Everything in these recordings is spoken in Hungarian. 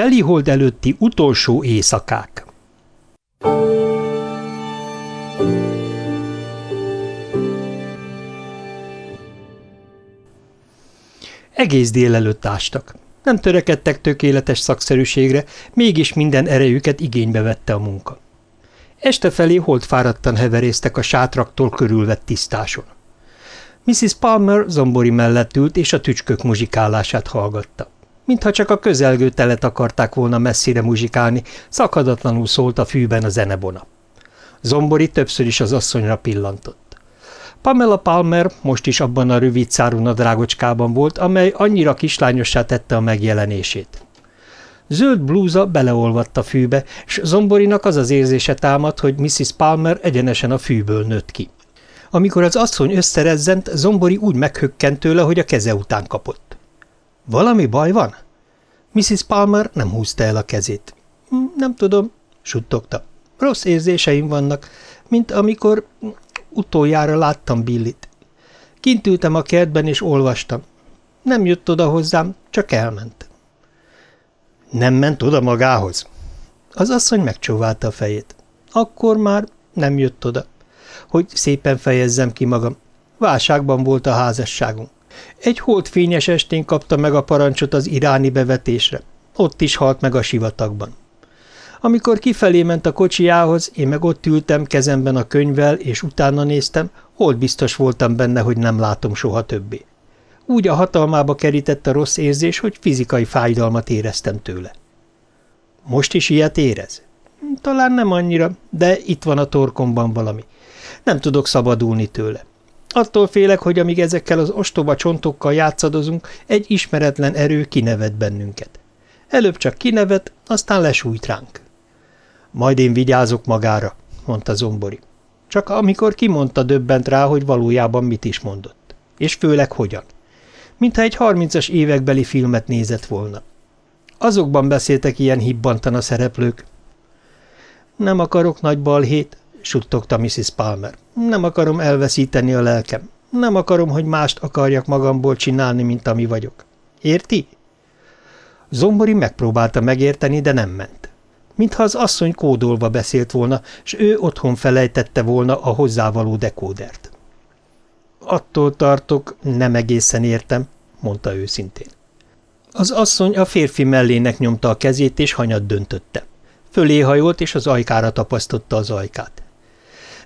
Telihold előtti utolsó éjszakák Egész délelőtt ástak. Nem törekedtek tökéletes szakszerűségre, mégis minden erejüket igénybe vette a munka. Este felé holdfáradtan heverésztek a sátraktól körülvett tisztáson. Mrs. Palmer zombori mellett ült, és a tücskök muzsikálását hallgatta. Mintha csak a közelgő telet akarták volna messzire muzsikálni, szakadatlanul szólt a fűben a zenebona. Zombori többször is az asszonyra pillantott. Pamela Palmer most is abban a rövid szárú nadrágocskában volt, amely annyira kislányossá tette a megjelenését. Zöld blúza beleolvadt a fűbe, és Zomborinak az az érzése támad, hogy Mrs. Palmer egyenesen a fűből nőtt ki. Amikor az asszony összerezzent, Zombori úgy meghökkent tőle, hogy a keze után kapott. – Valami baj van? Mrs. Palmer nem húzta el a kezét. Hm, – Nem tudom – suttogta. – Rossz érzéseim vannak, mint amikor utoljára láttam Billit. Kint ültem a kertben és olvastam. Nem jött oda hozzám, csak elment. Nem ment oda magához? Az asszony megcsóválta a fejét. Akkor már nem jött oda. Hogy szépen fejezzem ki magam. Válságban volt a házasságunk. Egy holdfényes estén kapta meg a parancsot az iráni bevetésre. Ott is halt meg a sivatagban. Amikor kifelé ment a kocsijához, én meg ott ültem kezemben a könyvvel, és utána néztem, hol biztos voltam benne, hogy nem látom soha többé. Úgy a hatalmába kerített a rossz érzés, hogy fizikai fájdalmat éreztem tőle. Most is ilyet érez? Talán nem annyira, de itt van a torkomban valami. Nem tudok szabadulni tőle. Attól félek, hogy amíg ezekkel az ostoba csontokkal játszadozunk, egy ismeretlen erő kinevet bennünket. Előbb csak kinevet, aztán lesújt ránk. Majd én vigyázok magára, mondta Zombori. Csak amikor kimondta, döbbent rá, hogy valójában mit is mondott. És főleg hogyan mintha egy harmincas évekbeli filmet nézett volna. Azokban beszéltek ilyen hibbantan a szereplők. Nem akarok nagy balhét, suttogta Mrs. Palmer. Nem akarom elveszíteni a lelkem. Nem akarom, hogy mást akarjak magamból csinálni, mint ami vagyok. Érti? Zombori megpróbálta megérteni, de nem ment. Mintha az asszony kódolva beszélt volna, s ő otthon felejtette volna a hozzávaló dekódert. Attól tartok, nem egészen értem, mondta őszintén. Az asszony a férfi mellének nyomta a kezét, és hanyat döntötte. Fölé hajolt, és az ajkára tapasztotta az ajkát.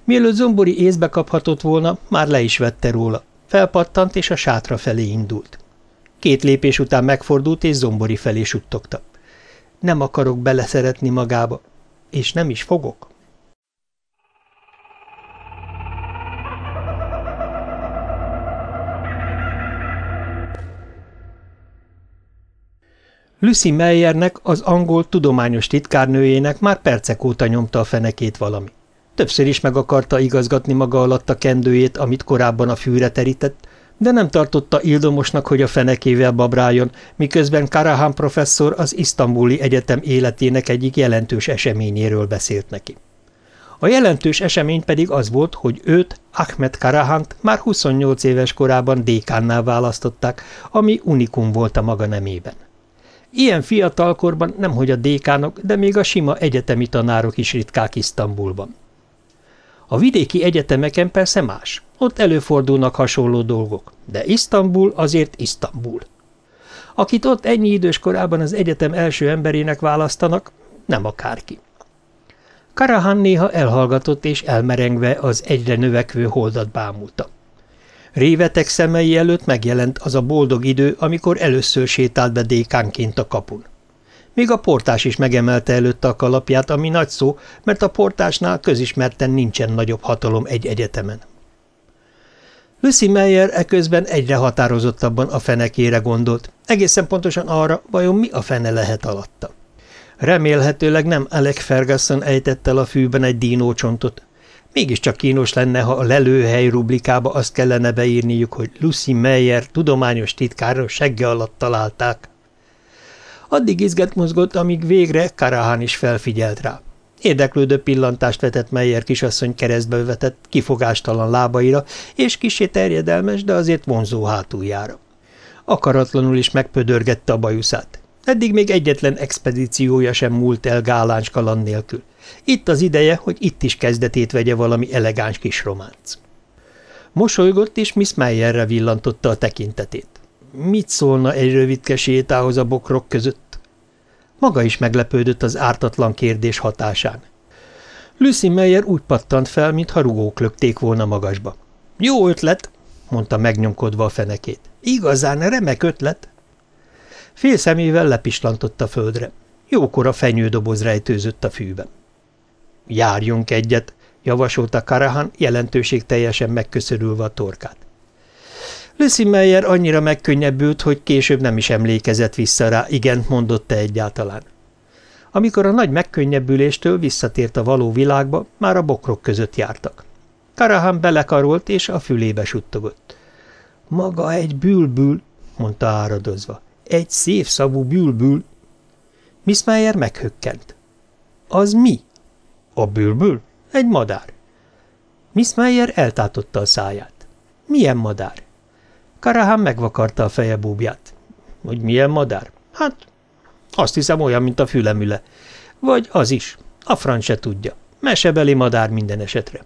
Mielőtt Zombori észbe kaphatott volna, már le is vette róla. Felpattant, és a sátra felé indult. Két lépés után megfordult, és Zombori felé suttogta. Nem akarok beleszeretni magába, és nem is fogok. Lucy Meyernek, az angol tudományos titkárnőjének már percek óta nyomta a fenekét valami. Többször is meg akarta igazgatni maga alatt a kendőjét, amit korábban a fűre terített, de nem tartotta ildomosnak, hogy a fenekével babráljon, miközben Karahan professzor az isztambuli egyetem életének egyik jelentős eseményéről beszélt neki. A jelentős esemény pedig az volt, hogy őt, Ahmed Karahant már 28 éves korában dékánnál választották, ami unikum volt a maga nemében. Ilyen fiatalkorban nemhogy a dékánok, de még a sima egyetemi tanárok is ritkák Isztambulban. A vidéki egyetemeken persze más, ott előfordulnak hasonló dolgok, de Isztambul azért Isztambul. Akit ott ennyi idős korában az egyetem első emberének választanak, nem akárki. Karahan néha elhallgatott és elmerengve az egyre növekvő holdat bámulta. Révetek szemei előtt megjelent az a boldog idő, amikor először sétált be dékánként a kapun. Még a portás is megemelte előtte a kalapját, ami nagy szó, mert a portásnál közismerten nincsen nagyobb hatalom egy egyetemen. Lucy Meyer eközben egyre határozottabban a fenekére gondolt, egészen pontosan arra, vajon mi a fene lehet alatta. Remélhetőleg nem Alec Ferguson ejtett el a fűben egy dínócsontot, Mégiscsak kínos lenne, ha a lelőhely rublikába azt kellene beírniuk, hogy Lucy Meyer tudományos titkára segge alatt találták. Addig izget mozgott, amíg végre Karahan is felfigyelt rá. Érdeklődő pillantást vetett Meyer kisasszony keresztbe vetett, kifogástalan lábaira, és kisé terjedelmes, de azért vonzó hátuljára. Akaratlanul is megpödörgette a bajuszát. Eddig még egyetlen expedíciója sem múlt el gáláns kaland nélkül. Itt az ideje, hogy itt is kezdetét vegye valami elegáns kis románc. Mosolygott, és Miss Meyerre villantotta a tekintetét. Mit szólna egy rövidke sétához a bokrok között? Maga is meglepődött az ártatlan kérdés hatásán. Lucy Meyer úgy pattant fel, mintha rugók lökték volna magasba. Jó ötlet, mondta megnyomkodva a fenekét. Igazán remek ötlet. Fél szemével lepislantott a földre. Jókora fenyődoboz rejtőzött a fűben. Járjunk egyet, javasolta Karahan, jelentőség teljesen megköszörülve a torkát. Lucy Meyer annyira megkönnyebbült, hogy később nem is emlékezett vissza rá, igen, mondotta egyáltalán. Amikor a nagy megkönnyebbüléstől visszatért a való világba, már a bokrok között jártak. Karahan belekarolt, és a fülébe suttogott. – Maga egy bülbül, mondta áradozva. – Egy szép szavú bülbül. Miss Meyer meghökkent. – Az mi? – A bülbül? Egy madár. Miss Meyer eltátotta a száját. – Milyen madár? Karahan megvakarta a feje búbját. – Hogy milyen madár? Hát, azt hiszem olyan, mint a fülemüle. Vagy az is. A franc se tudja. Mesebeli madár minden esetre.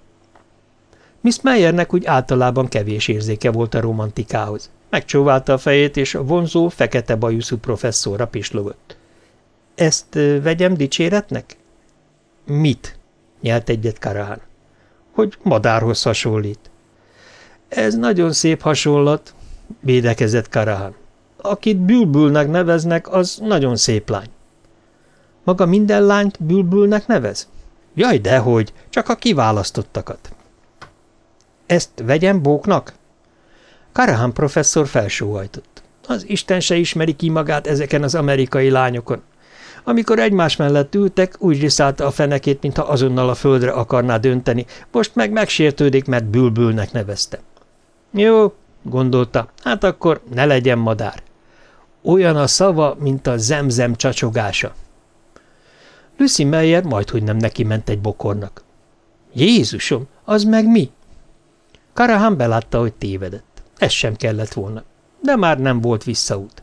Miss Meyernek úgy általában kevés érzéke volt a romantikához. Megcsóválta a fejét, és a vonzó, fekete bajuszú professzorra pislogott. – Ezt vegyem dicséretnek? – Mit? – nyelt egyet Karahan. – Hogy madárhoz hasonlít. – Ez nagyon szép hasonlat – védekezett Karahan. – Akit bülbülnek neveznek, az nagyon szép lány. – Maga minden lányt bülbülnek nevez? – Jaj, dehogy, csak a kiválasztottakat. – ezt vegyem bóknak? Karahan professzor felsóhajtott. Az Isten se ismeri ki magát ezeken az amerikai lányokon. Amikor egymás mellett ültek, úgy riszálta a fenekét, mintha azonnal a földre akarná dönteni, most meg megsértődik, mert bülbülnek nevezte. Jó, gondolta, hát akkor ne legyen madár. Olyan a szava, mint a zemzem csacsogása. Lucy Meyer majdhogy nem neki ment egy bokornak. Jézusom, az meg mi? Karahan belátta, hogy tévedett. Ez sem kellett volna. De már nem volt visszaút.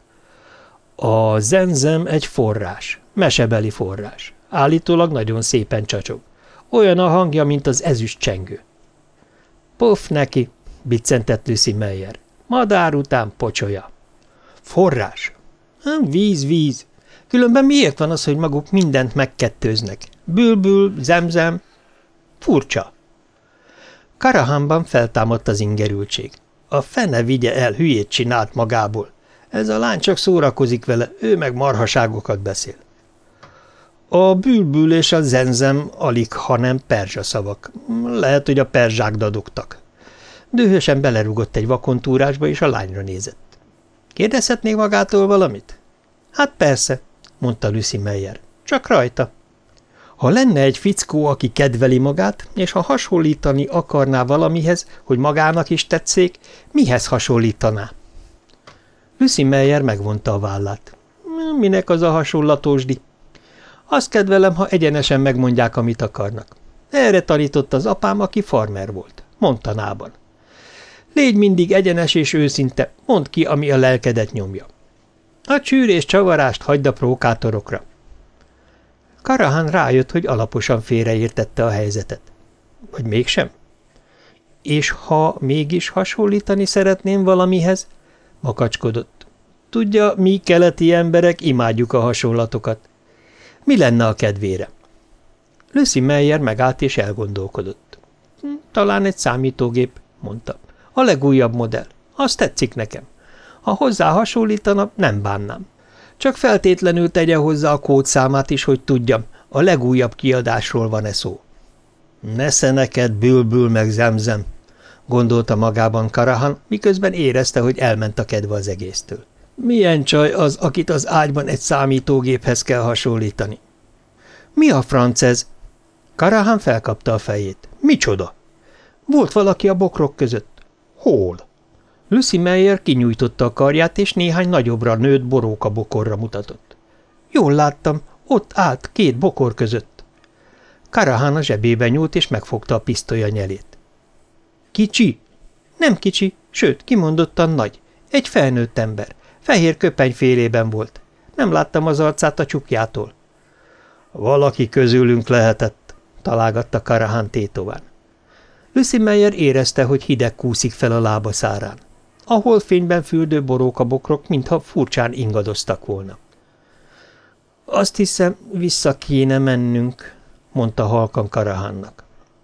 A zenzem egy forrás, mesebeli forrás. Állítólag nagyon szépen csacsog. Olyan a hangja, mint az ezüst csengő. Puff neki, biccentett Lucy Meyer. Madár után pocsolya. Forrás? Víz, víz. Különben miért van az, hogy maguk mindent megkettőznek? Bülbül, zemzem. Furcsa. Karahanban feltámadt az ingerültség. A fene vigye el, hülyét csinált magából. Ez a lány csak szórakozik vele, ő meg marhaságokat beszél. A bülbül és a zenzem alig, hanem perzsa szavak. Lehet, hogy a perzsák dadogtak. Dühösen belerugott egy vakontúrásba, és a lányra nézett. Kérdezhetnék magától valamit? Hát persze, mondta Lucy Meyer. Csak rajta. Ha lenne egy fickó, aki kedveli magát, és ha hasonlítani akarná valamihez, hogy magának is tetszék, mihez hasonlítaná? Lucy Meyer megvonta a vállát. Minek az a hasonlatósdi? Azt kedvelem, ha egyenesen megmondják, amit akarnak. Erre tanított az apám, aki farmer volt. Montanában. Légy mindig egyenes és őszinte, mondd ki, ami a lelkedet nyomja. A csűr és csavarást hagyd a prókátorokra. Karahan rájött, hogy alaposan félreértette a helyzetet. Vagy mégsem? És ha mégis hasonlítani szeretném valamihez? Makacskodott. Tudja, mi keleti emberek imádjuk a hasonlatokat. Mi lenne a kedvére? Lucy Meyer megállt és elgondolkodott. Hm, talán egy számítógép, mondta. A legújabb modell. Az tetszik nekem. Ha hozzá hasonlítana, nem bánnám. Csak feltétlenül tegye hozzá a kódszámát is, hogy tudjam, a legújabb kiadásról van-e szó. Nesze neked bülbül meg zemzem, gondolta magában Karahan, miközben érezte, hogy elment a kedve az egésztől. Milyen csaj az, akit az ágyban egy számítógéphez kell hasonlítani? Mi a franc ez? Karahan felkapta a fejét. Micsoda? Volt valaki a bokrok között. Hol? Lucy Meyer kinyújtotta a karját, és néhány nagyobbra nőtt boróka bokorra mutatott. Jól láttam, ott állt két bokor között. Karahan a zsebébe nyúlt, és megfogta a pisztolya nyelét. Kicsi? Nem kicsi, sőt, kimondottan nagy. Egy felnőtt ember. Fehér köpeny félében volt. Nem láttam az arcát a csukjától. Valaki közülünk lehetett, találgatta Karahan tétován. Lucy Meyer érezte, hogy hideg kúszik fel a lába szárán. A holfényben fürdő borókabokrok, mintha furcsán ingadoztak volna. Azt hiszem, vissza kéne mennünk, mondta halkan Karahannak.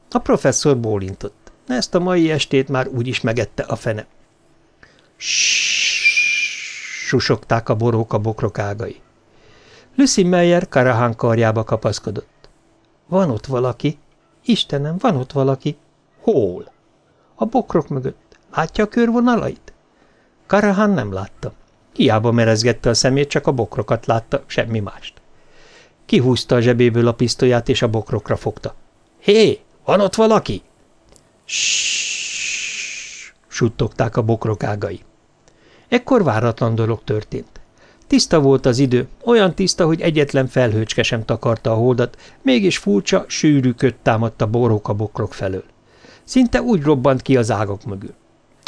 A professzor bólintott. Ezt a mai estét már úgyis megette a fene. susogták a boróka bokrok ágai. Lucy Meyer Karahan karjába kapaszkodott. Van ott valaki? Istenem, van ott valaki. Hol? A bokrok mögött. Látja a körvonalait? Karahan nem látta. Hiába merezgette a szemét, csak a bokrokat látta, semmi mást. Kihúzta a zsebéből a pisztolyát, és a bokrokra fogta. – Hé, van ott valaki? – suttogták a bokrok ágai. Ekkor váratlan dolog történt. Tiszta volt az idő, olyan tiszta, hogy egyetlen felhőcske sem takarta a holdat, mégis furcsa, sűrű kött támadt a boróka bokrok felől. Szinte úgy robbant ki az ágak mögül.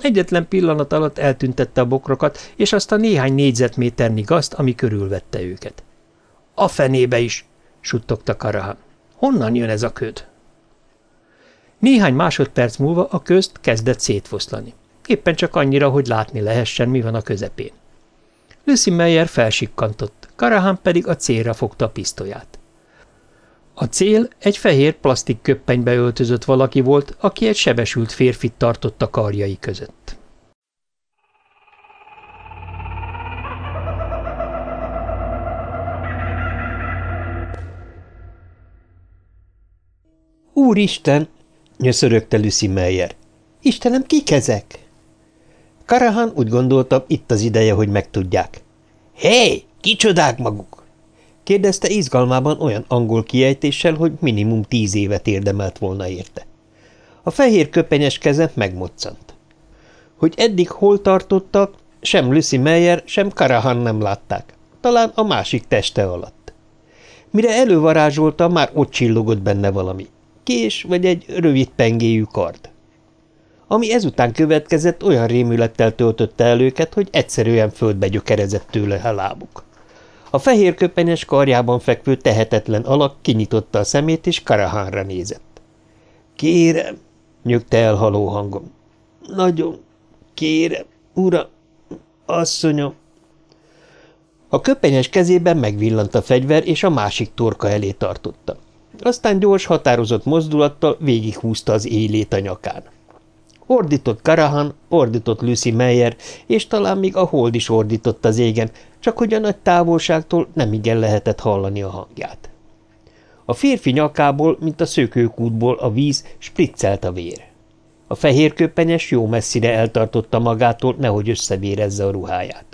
Egyetlen pillanat alatt eltüntette a bokrokat, és azt a néhány négyzetméternyi gazt, ami körülvette őket. – A fenébe is! – suttogta Karahan. – Honnan jön ez a köd? Néhány másodperc múlva a közt kezdett szétfoszlani. Éppen csak annyira, hogy látni lehessen, mi van a közepén. Lucy Meyer felsikkantott, Karahan pedig a célra fogta a pisztolyát. A cél egy fehér plastik köppenybe öltözött valaki volt, aki egy sebesült férfit tartott a karjai között. Úristen! nyöszörögte Lucy Meyer. Istenem, kik ezek? Karahan úgy gondolta, itt az ideje, hogy megtudják. Hé, hey, kicsodák maguk? Kérdezte izgalmában olyan angol kiejtéssel, hogy minimum tíz évet érdemelt volna érte. A fehér köpenyes keze megmoccant. Hogy eddig hol tartottak, sem Lucy Meyer, sem Karahan nem látták, talán a másik teste alatt. Mire elővarázsolta, már ott csillogott benne valami. Kés vagy egy rövid pengéjű kard. Ami ezután következett, olyan rémülettel töltötte el őket, hogy egyszerűen földbe gyökerezett tőle a lábuk. A fehér köpenyes karjában fekvő tehetetlen alak kinyitotta a szemét, és Karahanra nézett. – Kérem! – nyögte el haló hangon. – Nagyon kérem, ura, asszonyom! A köpenyes kezében megvillant a fegyver, és a másik torka elé tartotta. Aztán gyors, határozott mozdulattal végighúzta az élét a nyakán. Ordított Karahan, ordított Lucy Meyer, és talán még a hold is ordított az égen, csak hogy a nagy távolságtól nem igen lehetett hallani a hangját. A férfi nyakából, mint a szökőkútból a víz, spriccelt a vér. A fehér köpenyes jó messzire eltartotta magától, nehogy összevérezze a ruháját.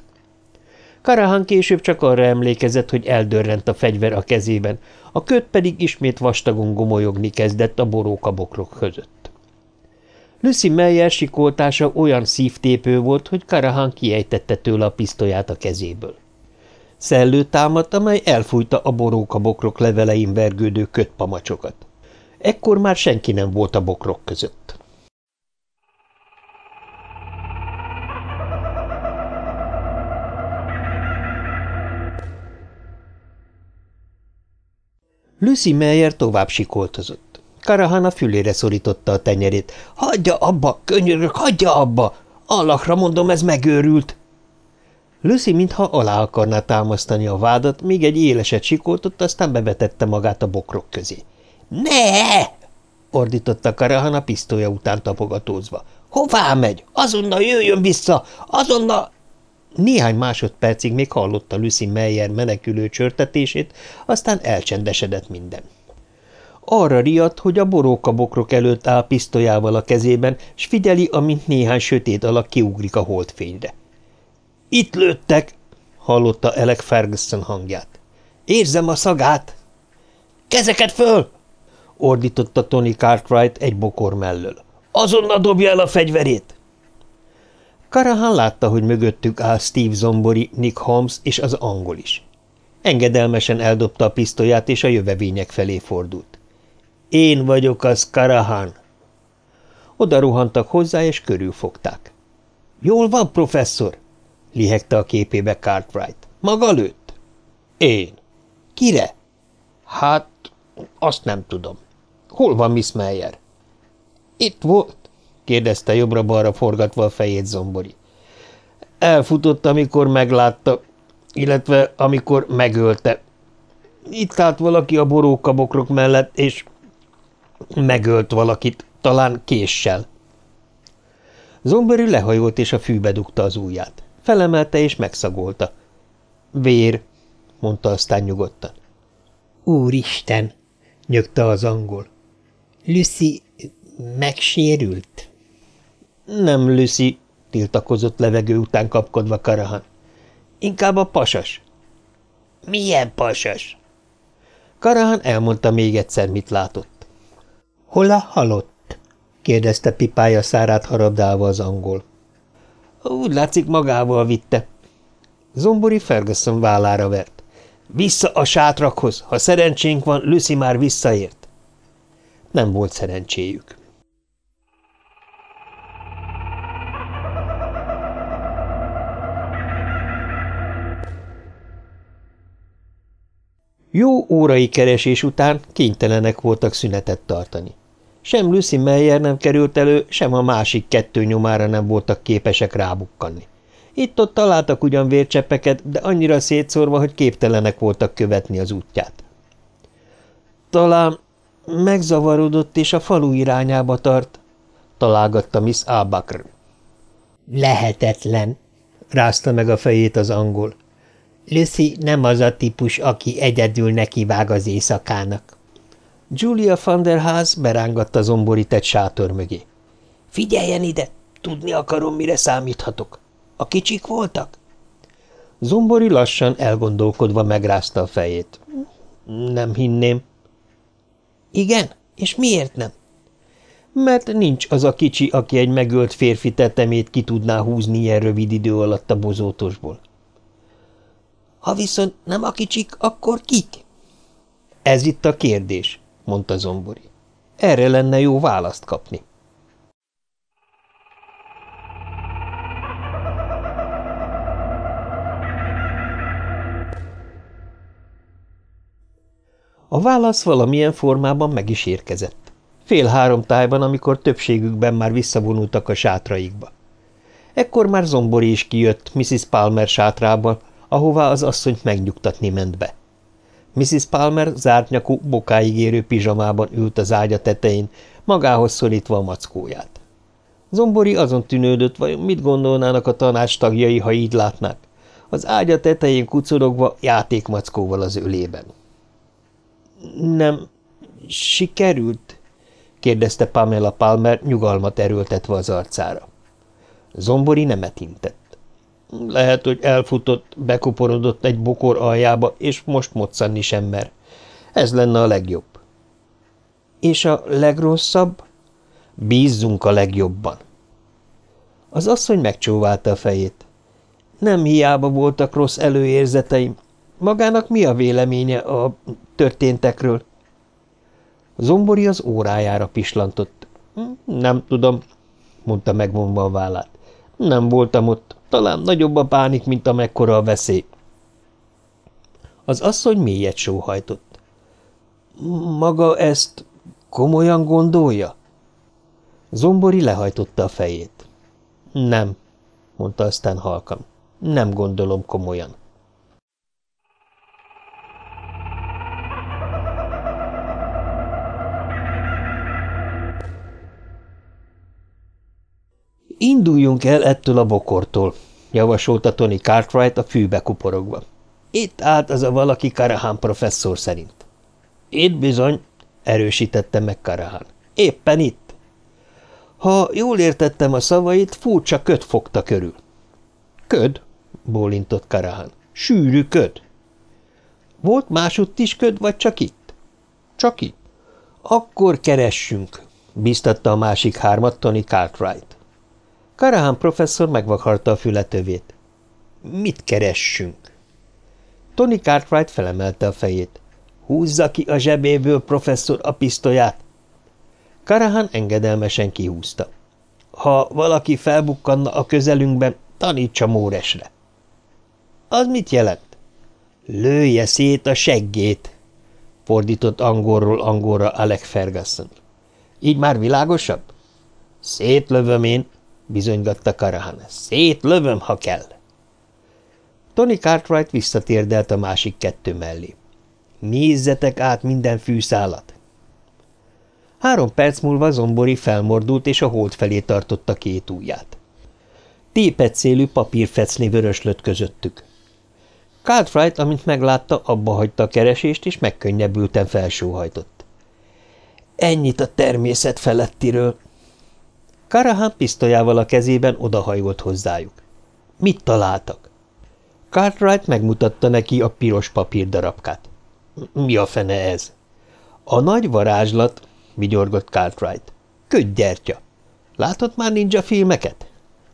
Karahan később csak arra emlékezett, hogy eldörrent a fegyver a kezében, a köt pedig ismét vastagon gomolyogni kezdett a borókabokrok között. Lucy Meyer sikoltása olyan szívtépő volt, hogy Karahan kiejtette tőle a pisztolyát a kezéből. Szellő támadt, amely elfújta a borókabokrok levelein vergődő kötpamacsokat. Ekkor már senki nem volt a bokrok között. Lucy Meyer tovább sikoltozott. Karahan a fülére szorította a tenyerét. – Hagyja abba, könyörök, hagyja abba! Allahra mondom, ez megőrült! Lucy mintha alá akarná támasztani a vádat, még egy éleset sikoltott, aztán bevetette magát a bokrok közé. – Ne! – ordította Karahan a pisztolya után tapogatózva. – Hová megy? Azonnal jöjjön vissza! Azonnal! Néhány másodpercig még hallotta Lucy Meyer menekülő csörtetését, aztán elcsendesedett minden. Arra riadt, hogy a borókabokrok előtt áll pisztolyával a kezében, s figyeli, amint néhány sötét alak kiugrik a holdfényre. – Itt lőttek! – hallotta Alec Ferguson hangját. – Érzem a szagát! – Kezeket föl! – ordította Tony Cartwright egy bokor mellől. – Azonnal dobja el a fegyverét! Karahan látta, hogy mögöttük áll Steve Zombori, Nick Holmes és az angol is. Engedelmesen eldobta a pisztolyát, és a jövevények felé fordult. – Én vagyok az, Karahan! Oda rohantak hozzá, és körülfogták. – Jól van, professzor? – lihegte a képébe Cartwright. – Maga lőtt? Én. Kire? Hát, azt nem tudom. Hol van Miss Meyer? Itt volt, kérdezte jobbra-balra forgatva a fejét Zombori. Elfutott, amikor meglátta, illetve amikor megölte. Itt állt valaki a borókabokrok mellett, és megölt valakit, talán késsel. Zombori lehajolt, és a fűbe dugta az ujját. Felemelte, és megszagolta. Vér, mondta aztán nyugodtan. Úristen, nyögte az angol. Lucy megsérült? Nem Lucy, tiltakozott levegő után kapkodva Karahan. Inkább a pasas. Milyen pasas? Karahan elmondta még egyszer, mit látott. Hol a halott? kérdezte pipája szárát harabdálva az angol. Úgy látszik magával vitte. Zombori Ferguson vállára vert. Vissza a sátrakhoz, ha szerencsénk van, Lucy már visszaért. Nem volt szerencséjük. Jó órai keresés után kénytelenek voltak szünetet tartani. Sem Lucy Meyer nem került elő, sem a másik kettő nyomára nem voltak képesek rábukkanni. Itt-ott találtak ugyan vércseppeket, de annyira szétszórva, hogy képtelenek voltak követni az útját. Talán megzavarodott és a falu irányába tart, találgatta Miss Albakr. Lehetetlen, rázta meg a fejét az angol. Lucy nem az a típus, aki egyedül nekivág az éjszakának. Julia van der Haas berángatta zomborit egy sátor mögé. – Figyeljen ide! Tudni akarom, mire számíthatok. A kicsik voltak? Zombori lassan, elgondolkodva megrázta a fejét. – Nem hinném. – Igen? És miért nem? – Mert nincs az a kicsi, aki egy megölt férfi tetemét ki tudná húzni ilyen rövid idő alatt a bozótosból. – Ha viszont nem a kicsik, akkor kik? – Ez itt a kérdés – mondta Zombori. Erre lenne jó választ kapni. A válasz valamilyen formában meg is érkezett. Fél három tájban, amikor többségükben már visszavonultak a sátraikba. Ekkor már Zombori is kijött Mrs. Palmer sátrába, ahová az asszonyt megnyugtatni ment be. Mrs. Palmer zártnyakú, bokáig érő pizsamában ült az ágya tetején, magához szorítva a mackóját. Zombori azon tűnődött, vajon mit gondolnának a tanács tagjai, ha így látnák. Az ágya tetején kucorogva játékmackóval az ölében. – Nem sikerült? – kérdezte Pamela Palmer nyugalmat erőltetve az arcára. Zombori nemet intett. Lehet, hogy elfutott, bekuporodott egy bokor aljába, és most moccanni sem mer. Ez lenne a legjobb. És a legrosszabb? Bízzunk a legjobban. Az asszony megcsóválta a fejét. Nem hiába voltak rossz előérzeteim. Magának mi a véleménye a történtekről? Zombori az órájára pislantott. Nem tudom, mondta megvonva a vállát. Nem voltam ott. Talán nagyobb a pánik, mint amekkora a veszély. Az asszony mélyet sóhajtott. Maga ezt komolyan gondolja? Zombori lehajtotta a fejét. Nem, mondta aztán halkan. Nem gondolom komolyan. Induljunk el ettől a bokortól, javasolta Tony Cartwright a fűbe kuporogva. Itt állt az a valaki Karahan professzor szerint. Itt bizony, erősítette meg Karahan. Éppen itt. Ha jól értettem a szavait, furcsa köd fogta körül. Köd? bólintott Karahan. Sűrű köd. Volt másutt is köd, vagy csak itt? Csak itt. Akkor keressünk, biztatta a másik hármat Tony Cartwright. Karahan professzor megvakarta a fületövét. Mit keressünk? Tony Cartwright felemelte a fejét. Húzza ki a zsebéből, professzor, a pisztolyát. Karahan engedelmesen kihúzta. Ha valaki felbukkanna a közelünkben, tanítsa Móresre. Az mit jelent? Lője szét a seggét, fordított angolról angolra Alec Ferguson. Így már világosabb? Szétlövöm én, bizonygatta Karahan. Szétlövöm, ha kell. Tony Cartwright visszatérdelt a másik kettő mellé. Nézzetek át minden fűszálat! Három perc múlva Zombori felmordult, és a hold felé tartotta két ujját. Tépet szélű papírfecni vöröslött közöttük. Cartwright, amint meglátta, abba hagyta a keresést, és megkönnyebbülten felsóhajtott. Ennyit a természet felettiről. Karahan pisztolyával a kezében odahajolt hozzájuk. Mit találtak? Cartwright megmutatta neki a piros papírdarabkát. Mi a fene ez? A nagy varázslat, vigyorgott Cartwright. Ködgyertya. Látott már ninja filmeket?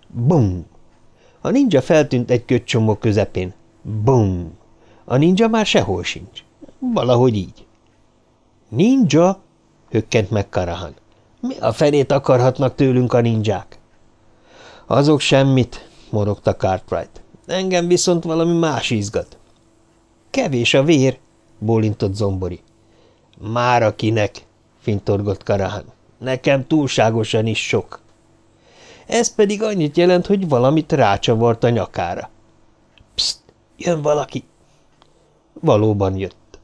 Bum! A ninja feltűnt egy kötcsomó közepén. Bum! A ninja már sehol sincs. Valahogy így. Ninja? hökkent meg Karahan. Mi a felét akarhatnak tőlünk a ninják? Azok semmit, morogta Cartwright. Engem viszont valami más izgat. Kevés a vér, bólintott Zombori. Már akinek, fintorgott Karahan. Nekem túlságosan is sok. Ez pedig annyit jelent, hogy valamit rácsavart a nyakára. Pszt, jön valaki. Valóban jött.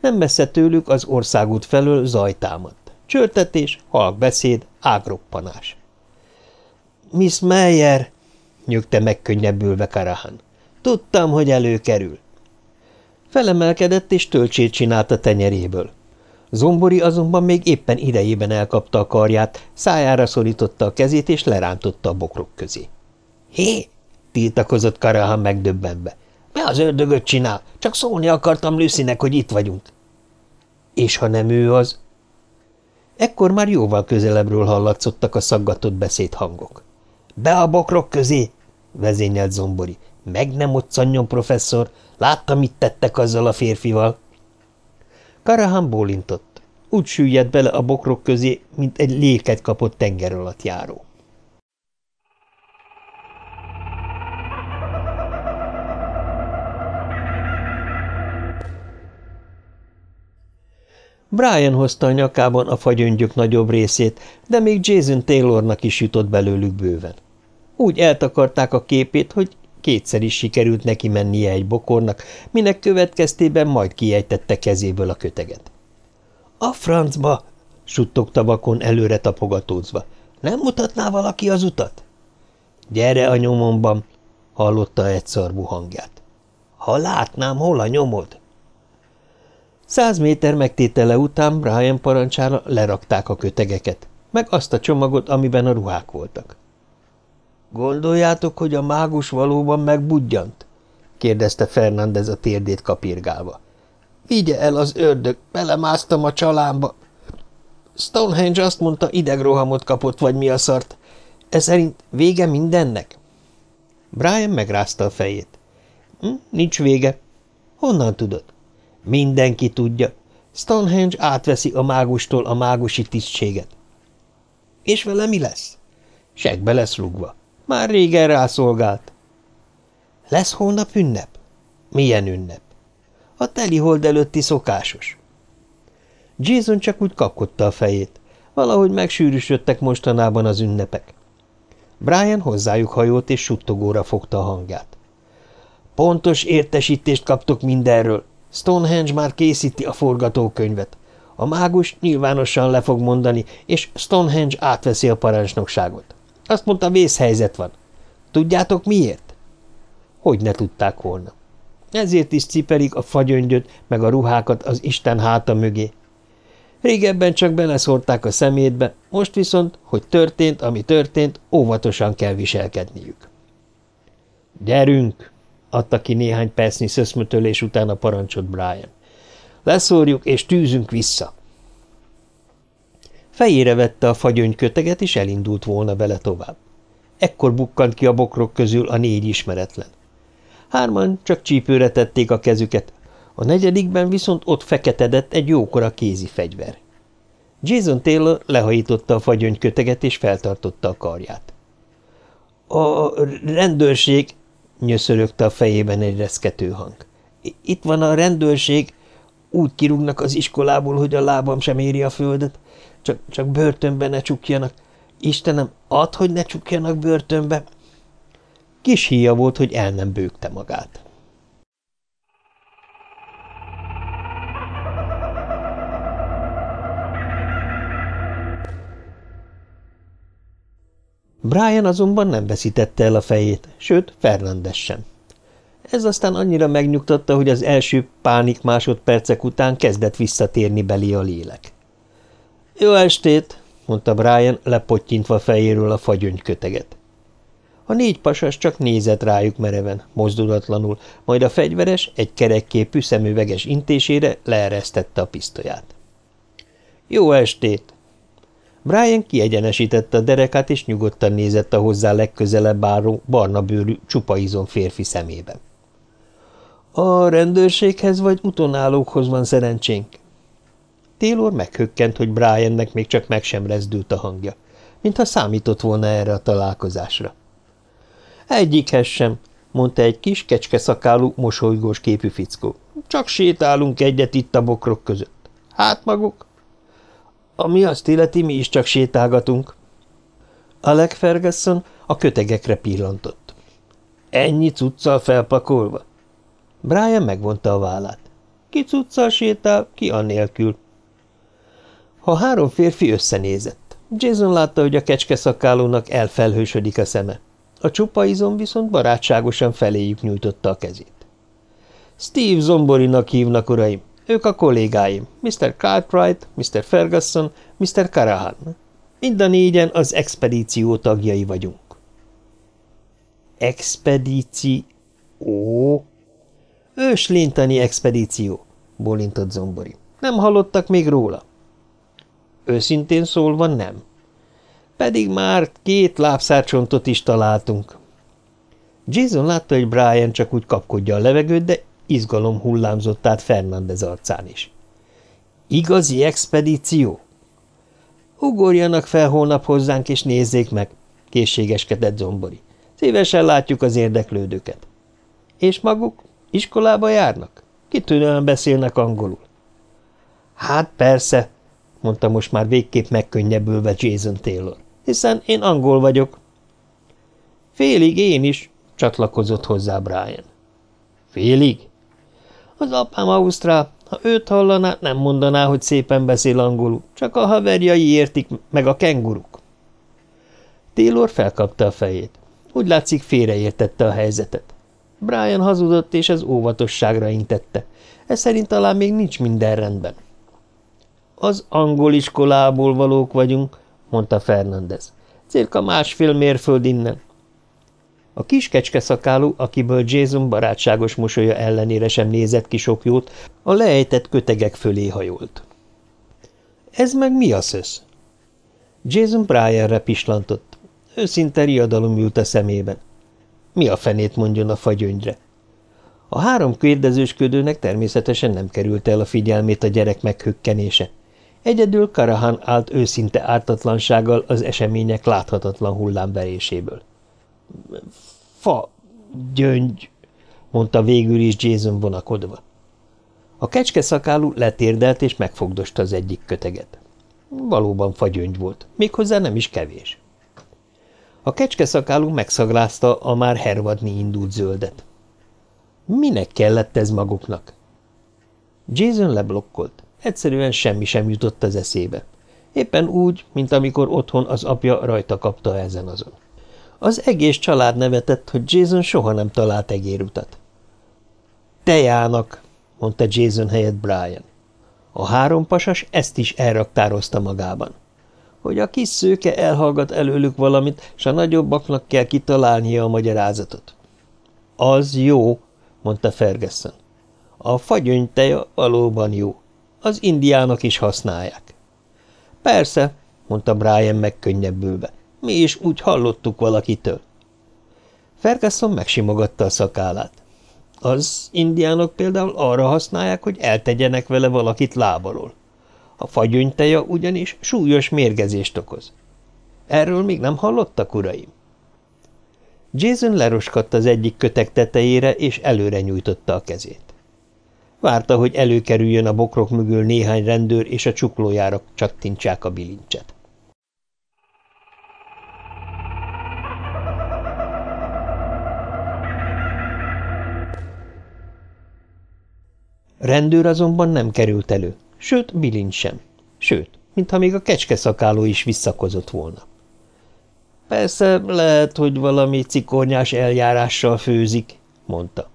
Nem messze tőlük az országút felől zaj támadt. Csörtetés, halk beszéd, ágroppanás. Miss Meyer, nyögte megkönnyebbülve Karahan. Tudtam, hogy előkerül. Felemelkedett és töltsét csinált a tenyeréből. Zombori azonban még éppen idejében elkapta a karját, szájára szorította a kezét és lerántotta a bokrok közé. – Hé! – tiltakozott Karahan megdöbbenve. – Mi az ördögöt csinál? Csak szólni akartam Lucynek, hogy itt vagyunk. – És ha nem ő az? Ekkor már jóval közelebbről hallatszottak a szaggatott beszédhangok. – Be a bokrok közé! – vezényelt Zombori. – Meg nem otszanjon, professzor! Láttam, mit tettek azzal a férfival! – Karahan bólintott. Úgy süllyedt bele a bokrok közé, mint egy léket kapott tenger alatt járó. Brian hozta a nyakában a fagyöngyök nagyobb részét, de még Jason Taylornak is jutott belőlük bőven. Úgy eltakarták a képét, hogy Kétszer is sikerült neki mennie egy bokornak, minek következtében majd kiejtette kezéből a köteget. – A francba! – suttogta vakon előre tapogatózva. – Nem mutatná valaki az utat? – Gyere a nyomomban! – hallotta szarvú hangját. – Ha látnám, hol a nyomod? Száz méter megtétele után Brian parancsára lerakták a kötegeket, meg azt a csomagot, amiben a ruhák voltak. Gondoljátok, hogy a mágus valóban megbudjant? kérdezte Fernández a térdét kapirgálva. Vigye el az ördög, belemásztam a csalámba. Stonehenge azt mondta, idegrohamot kapott, vagy mi a szart. Ez szerint vége mindennek? Brian megrázta a fejét. Hm, nincs vége. Honnan tudod? Mindenki tudja. Stonehenge átveszi a mágustól a mágusi tisztséget. És vele mi lesz? Segbe lesz rúgva. Már régen rászolgált. Lesz holnap ünnep? Milyen ünnep? A telihold előtti szokásos. Jason csak úgy kapkodta a fejét. Valahogy megsűrűsödtek mostanában az ünnepek. Brian hozzájuk hajolt és suttogóra fogta a hangját. Pontos értesítést kaptok mindenről. Stonehenge már készíti a forgatókönyvet. A mágus nyilvánosan le fog mondani, és Stonehenge átveszi a parancsnokságot. Azt mondta, vészhelyzet van. Tudjátok miért? Hogy ne tudták volna. Ezért is cipelik a fagyöngyöt, meg a ruhákat az Isten háta mögé. Régebben csak beleszórták a szemétbe, most viszont, hogy történt, ami történt, óvatosan kell viselkedniük. Gyerünk! Adta ki néhány percnyi szöszmötölés után a parancsot Brian. Leszórjuk és tűzünk vissza. Fejére vette a fagyöny köteget, és elindult volna vele tovább. Ekkor bukkant ki a bokrok közül a négy ismeretlen. Hárman csak csípőre tették a kezüket, a negyedikben viszont ott feketedett egy jókora kézi fegyver. Jason Taylor lehajította a fagyöny köteget, és feltartotta a karját. – A rendőrség! – nyöszörögte a fejében egy reszkető hang. – Itt van a rendőrség, úgy kirúgnak az iskolából, hogy a lábam sem éri a földet. Csak, csak börtönbe ne csukjanak. Istenem, add, hogy ne csukjanak börtönbe. Kis híja volt, hogy el nem bőgte magát. Brian azonban nem veszítette el a fejét, sőt, Fernandes sem. Ez aztán annyira megnyugtatta, hogy az első pánik másodpercek után kezdett visszatérni belé a lélek. – Jó estét! – mondta Brian, lepottyintva fejéről a fagyöngyköteget. A négy pasas csak nézett rájuk mereven, mozdulatlanul, majd a fegyveres egy kerekképű szemüveges intésére leeresztette a pisztolyát. – Jó estét! Brian kiegyenesítette a derekát, és nyugodtan nézett a hozzá legközelebb álló barna bőrű, csupa izom férfi szemébe. – A rendőrséghez vagy utonállókhoz van szerencsénk? Taylor meghökkent, hogy Briannek még csak meg sem rezdült a hangja, mintha számított volna erre a találkozásra. Egyikhez sem, mondta egy kis kecske szakálú, mosolygós képű fickó. Csak sétálunk egyet itt a bokrok között. Hát maguk? Ami azt illeti, mi is csak sétálgatunk. Alec Ferguson a kötegekre pillantott. Ennyi cuccal felpakolva? Brian megvonta a vállát. Ki cuccal sétál, ki annélkül. Ha három férfi összenézett. Jason látta, hogy a kecske szakálónak elfelhősödik a szeme. A csupa izom viszont barátságosan feléjük nyújtotta a kezét. Steve Zomborinak hívnak, uraim. Ők a kollégáim, Mr. Cartwright, Mr. Ferguson, Mr. Carahan. Mind a négyen az expedíció tagjai vagyunk. Expedíció? Ó! Őslintani expedíció, bólintott Zombori. Nem hallottak még róla? Őszintén szólva nem. Pedig már két lábszárcsontot is találtunk. Jason látta, hogy Brian csak úgy kapkodja a levegőt, de izgalom hullámzott át Fernandez arcán is. Igazi expedíció? Ugorjanak fel holnap hozzánk, és nézzék meg, készségeskedett Zombori. Szívesen látjuk az érdeklődőket. És maguk iskolába járnak? Kitűnően beszélnek angolul. Hát persze, mondta most már végképp megkönnyebbülve Jason Taylor, hiszen én angol vagyok. Félig én is, csatlakozott hozzá Brian. Félig? Az apám ausztrál, ha őt hallaná, nem mondaná, hogy szépen beszél angolul, csak a haverjai értik, meg a kenguruk. Taylor felkapta a fejét. Úgy látszik, félreértette a helyzetet. Brian hazudott, és ez óvatosságra intette. Ez szerint talán még nincs minden rendben. Az angol iskolából valók vagyunk, mondta Fernandez. Cirka másfél mérföld innen. A kis kecske szakálú, akiből Jason barátságos mosolya ellenére sem nézett ki sok jót, a leejtett kötegek fölé hajolt. Ez meg mi a szösz? Jason Brianre pislantott. Őszinte riadalom ült a szemében. Mi a fenét mondjon a fagyöngyre? A három kérdezősködőnek természetesen nem került el a figyelmét a gyerek meghökkenése. Egyedül Karahan állt őszinte ártatlansággal az események láthatatlan hullámveréséből. Fa, gyöngy, mondta végül is Jason vonakodva. A kecske szakálú letérdelt és megfogdosta az egyik köteget. Valóban fagyöngy volt, méghozzá nem is kevés. A kecske szakálú megszaglázta a már hervadni indult zöldet. Minek kellett ez maguknak? Jason leblokkolt. Egyszerűen semmi sem jutott az eszébe. Éppen úgy, mint amikor otthon az apja rajta kapta ezen azon. Az egész család nevetett, hogy Jason soha nem talált egérutat. Tejának, mondta Jason helyett Brian. A három pasas ezt is elraktározta magában. Hogy a kis szőke elhallgat előlük valamit, s a nagyobbaknak kell kitalálnia a magyarázatot. Az jó, mondta Ferguson. A fagyönyteja valóban jó. Az indiánok is használják. Persze, mondta Brian megkönnyebbülve. Mi is úgy hallottuk valakitől. Ferguson megsimogatta a szakállát. Az indiánok például arra használják, hogy eltegyenek vele valakit lábalól. A fagyönyteja ugyanis súlyos mérgezést okoz. Erről még nem hallottak, uraim? Jason leroskadt az egyik kötek tetejére, és előre nyújtotta a kezét. Várta, hogy előkerüljön a bokrok mögül néhány rendőr, és a csuklójára csattintsák a bilincset. Rendőr azonban nem került elő, sőt, bilincs sem. Sőt, mintha még a kecske szakáló is visszakozott volna. Persze, lehet, hogy valami cikornyás eljárással főzik, mondta.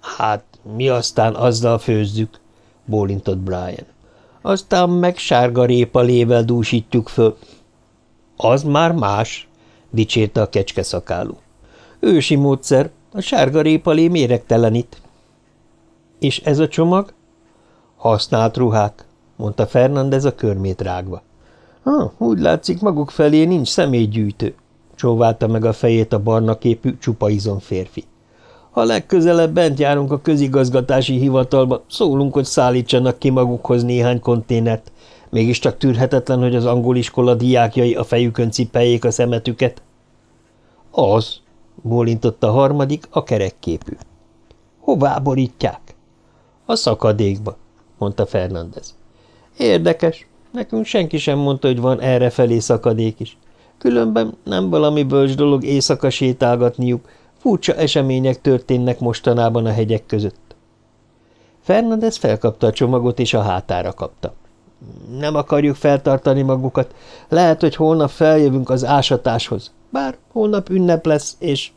Hát, mi aztán azzal főzzük, bólintott Brian. Aztán meg sárga répalével dúsítjuk föl. Az már más, dicsérte a kecske szakálú. Ősi módszer, a sárga répalé méregtelenít. És ez a csomag? Használt ruhák, mondta Fernandez a körmét rágva. Ha, úgy látszik, maguk felé nincs személygyűjtő, csóválta meg a fejét a barna képű, csupa izon férfi. Ha legközelebb bent járunk a közigazgatási hivatalba, szólunk, hogy szállítsanak ki magukhoz néhány konténert. Mégiscsak tűrhetetlen, hogy az angol iskola diákjai a fejükön cipeljék a szemetüket. Az, bólintott a harmadik, a kerekképű. Hová borítják? A szakadékba, mondta Fernandez. Érdekes, nekünk senki sem mondta, hogy van erre felé szakadék is. Különben nem valami bölcs dolog éjszaka sétálgatniuk, furcsa események történnek mostanában a hegyek között. Fernandez felkapta a csomagot, és a hátára kapta. Nem akarjuk feltartani magukat. Lehet, hogy holnap feljövünk az ásatáshoz. Bár holnap ünnep lesz, és...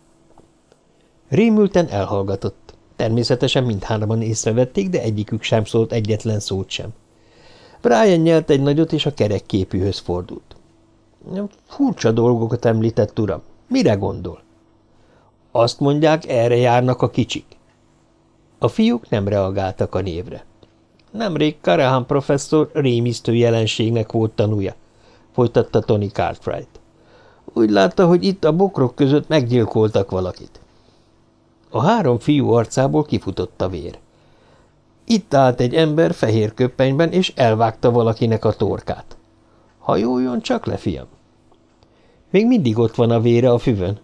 Rémülten elhallgatott. Természetesen mindhárman észrevették, de egyikük sem szólt egyetlen szót sem. Brian nyelt egy nagyot, és a kerekképűhöz fordult. Furcsa dolgokat említett, uram. Mire gondol? Azt mondják, erre járnak a kicsik. A fiúk nem reagáltak a névre. Nemrég Karahan professzor rémisztő jelenségnek volt tanúja, folytatta Tony Cartwright. Úgy látta, hogy itt a bokrok között meggyilkoltak valakit. A három fiú arcából kifutott a vér. Itt állt egy ember fehér köppenyben, és elvágta valakinek a torkát. Hajoljon csak le, fiam! Még mindig ott van a vére a füvön.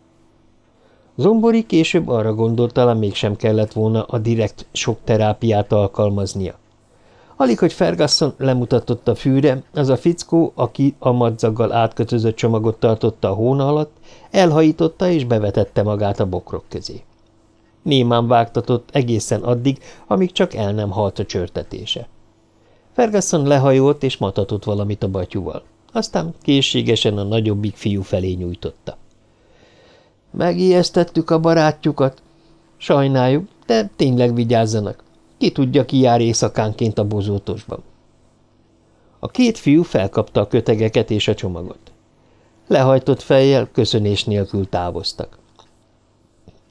Zombori később arra gondolt, talán mégsem kellett volna a direkt sok terápiát alkalmaznia. Alig, hogy Ferguson lemutatott a fűre, az a fickó, aki a madzaggal átkötözött csomagot tartotta a hóna alatt, elhajította és bevetette magát a bokrok közé. Némán vágtatott egészen addig, amíg csak el nem halt a csörtetése. Ferguson lehajolt és matatott valamit a batyúval. Aztán készségesen a nagyobbik fiú felé nyújtotta. Megijesztettük a barátjukat. Sajnáljuk, de tényleg vigyázzanak. Ki tudja, ki jár éjszakánként a bozótosban. A két fiú felkapta a kötegeket és a csomagot. Lehajtott fejjel, köszönés nélkül távoztak.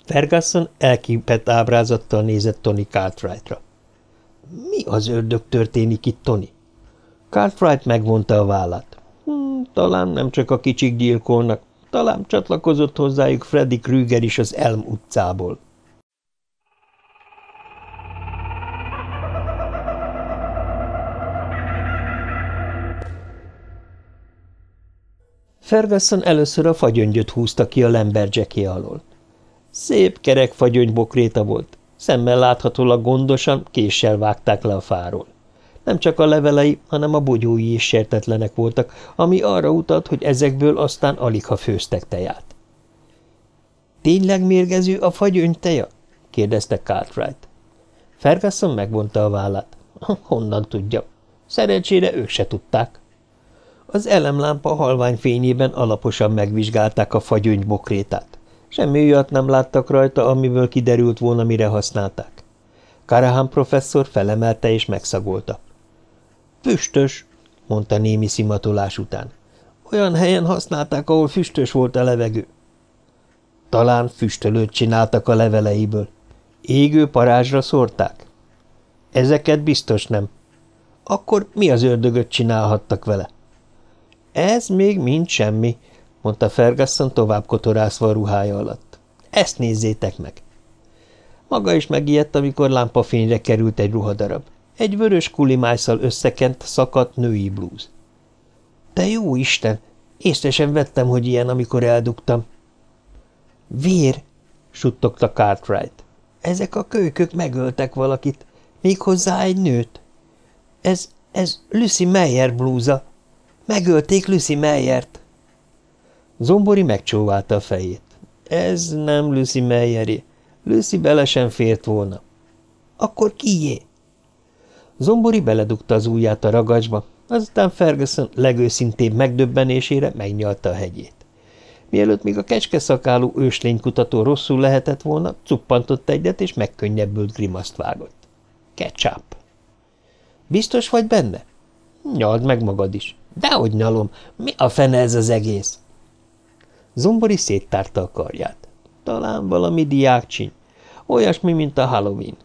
Ferguson elképett ábrázattal nézett Tony Cartwrightra. Mi az ördög történik itt, Tony? Cartwright megvonta a vállát. Hm, talán nem csak a kicsik gyilkolnak, talán csatlakozott hozzájuk Freddy Krüger is az Elm utcából. Ferguson először a fagyöngyöt húzta ki a lemberjacké alól. Szép kerek fagyöngybokréta volt, szemmel láthatólag gondosan késsel vágták le a fáról. Nem csak a levelei, hanem a bogyói is sértetlenek voltak, ami arra utalt, hogy ezekből aztán alig ha főztek teját. – Tényleg mérgező a fagyöny teja? – kérdezte Cartwright. Ferguson megvonta a vállát. – Honnan tudja? Szerencsére ők se tudták. Az elemlámpa halvány fényében alaposan megvizsgálták a fagyöngy bokrétát. Semmi olyat nem láttak rajta, amiből kiderült volna, mire használták. Karahan professzor felemelte és megszagolta. Füstös, mondta némi szimatolás után. Olyan helyen használták, ahol füstös volt a levegő. Talán füstölőt csináltak a leveleiből. Égő parázsra szórták? Ezeket biztos nem. Akkor mi az ördögöt csinálhattak vele? Ez még mind semmi, mondta Ferguson tovább kotorászva a ruhája alatt. Ezt nézzétek meg! Maga is megijedt, amikor lámpafényre került egy ruhadarab. Egy vörös kulimájszal összekent, szakadt női blúz. De jó Isten! Észre sem vettem, hogy ilyen, amikor eldugtam. Vér! suttogta Cartwright. Ezek a kölykök megöltek valakit. Méghozzá egy nőt. Ez, ez Lucy Meyer blúza. Megölték Lucy Meyert. Zombori megcsóválta a fejét. Ez nem Lucy Meyeré. Lucy bele sem fért volna. Akkor kié? Zombori beledugta az ujját a ragacsba, azután Ferguson legőszintébb megdöbbenésére megnyalta a hegyét. Mielőtt még a kecskeszakálú őslénykutató rosszul lehetett volna, cuppantott egyet, és megkönnyebbült grimaszt vágott. Ketchup. Biztos vagy benne? Nyald meg magad is. Dehogy nyalom. Mi a fene ez az egész? Zombori széttárta a karját. Talán valami diákcsiny. Olyasmi, mint a Halloween.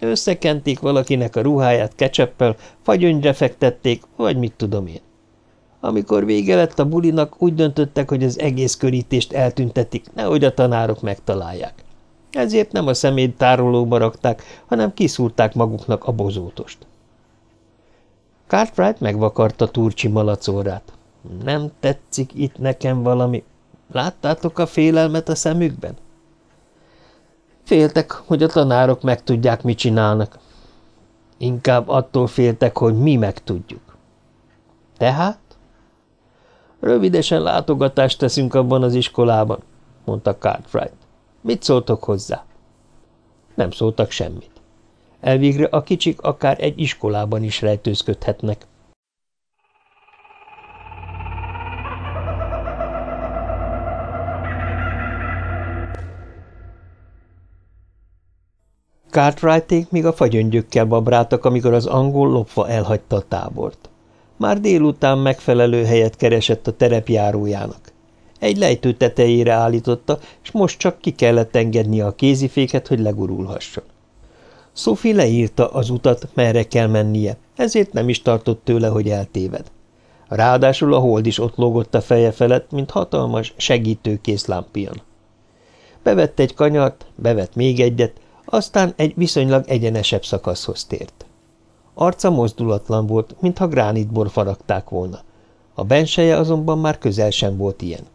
Összekenték valakinek a ruháját kecseppel, fagyöngyre fektették, vagy mit tudom én. Amikor vége lett a bulinak, úgy döntöttek, hogy az egész körítést eltüntetik, nehogy a tanárok megtalálják. Ezért nem a szemét tárolóba rakták, hanem kiszúrták maguknak a bozótost. Cartwright megvakarta Turcsi malacórát. Nem tetszik itt nekem valami. Láttátok a félelmet a szemükben? Féltek, hogy a tanárok megtudják, mit csinálnak. Inkább attól féltek, hogy mi megtudjuk. Tehát? Rövidesen látogatást teszünk abban az iskolában, mondta Cartwright. Mit szóltok hozzá? Nem szóltak semmit. Elvégre a kicsik akár egy iskolában is rejtőzködhetnek. Cartwrighték még a fagyöngyökkel babráltak, amikor az angol lopva elhagyta a tábort. Már délután megfelelő helyet keresett a terepjárójának. Egy lejtő tetejére állította, és most csak ki kellett engednie a kéziféket, hogy legurulhasson. Sophie leírta az utat, merre kell mennie, ezért nem is tartott tőle, hogy eltéved. Ráadásul a hold is ott lógott a feje felett, mint hatalmas, segítőkész lámpion. Bevett egy kanyart, bevett még egyet, aztán egy viszonylag egyenesebb szakaszhoz tért. Arca mozdulatlan volt, mintha gránitbor faragták volna. A benseje azonban már közel sem volt ilyen.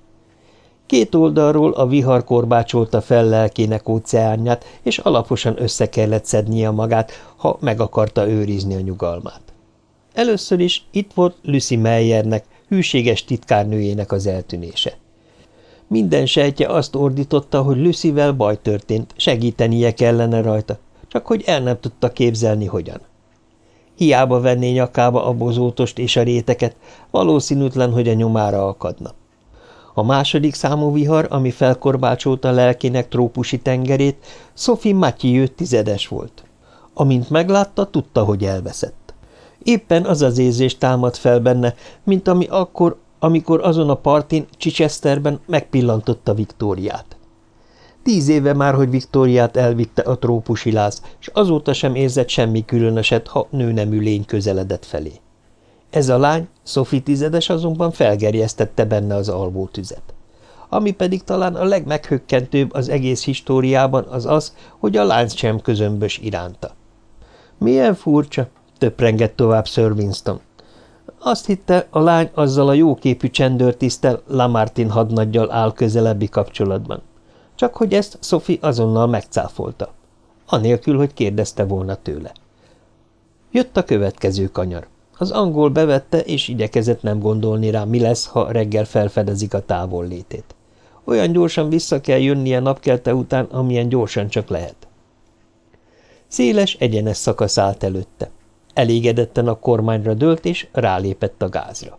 Két oldalról a vihar korbácsolta fel lelkének óceánját, és alaposan össze kellett szednie magát, ha meg akarta őrizni a nyugalmát. Először is itt volt Lucy Meyernek, hűséges titkárnőjének az eltűnése. Minden sejtje azt ordította, hogy Lucyvel baj történt, segítenie kellene rajta, csak hogy el nem tudta képzelni, hogyan. Hiába venné nyakába a bozótost és a réteket, valószínűtlen, hogy a nyomára akadna. A második számú vihar, ami felkorbácsolta lelkének trópusi tengerét, Sophie Mathieu tizedes volt. Amint meglátta, tudta, hogy elveszett. Éppen az az érzés támad fel benne, mint ami akkor, amikor azon a partin, Chichesterben megpillantotta Viktóriát. Tíz éve már, hogy Viktóriát elvitte a trópusi láz, és azóta sem érzett semmi különöset, ha nőnemű lény közeledett felé. Ez a lány, Sophie tizedes azonban felgerjesztette benne az alvótüzet. Ami pedig talán a legmeghökkentőbb az egész históriában az az, hogy a lány sem közömbös iránta. Milyen furcsa, töprengett tovább Sir Winston. Azt hitte, a lány azzal a jóképű csendőrtisztel Lamartin hadnaggyal áll közelebbi kapcsolatban. Csak hogy ezt Sophie azonnal megcáfolta. Anélkül, hogy kérdezte volna tőle. Jött a következő kanyar. Az angol bevette, és igyekezett nem gondolni rá, mi lesz, ha reggel felfedezik a távollétét. Olyan gyorsan vissza kell jönnie napkelte után, amilyen gyorsan csak lehet. Széles, egyenes szakasz állt előtte. Elégedetten a kormányra dőlt, és rálépett a gázra.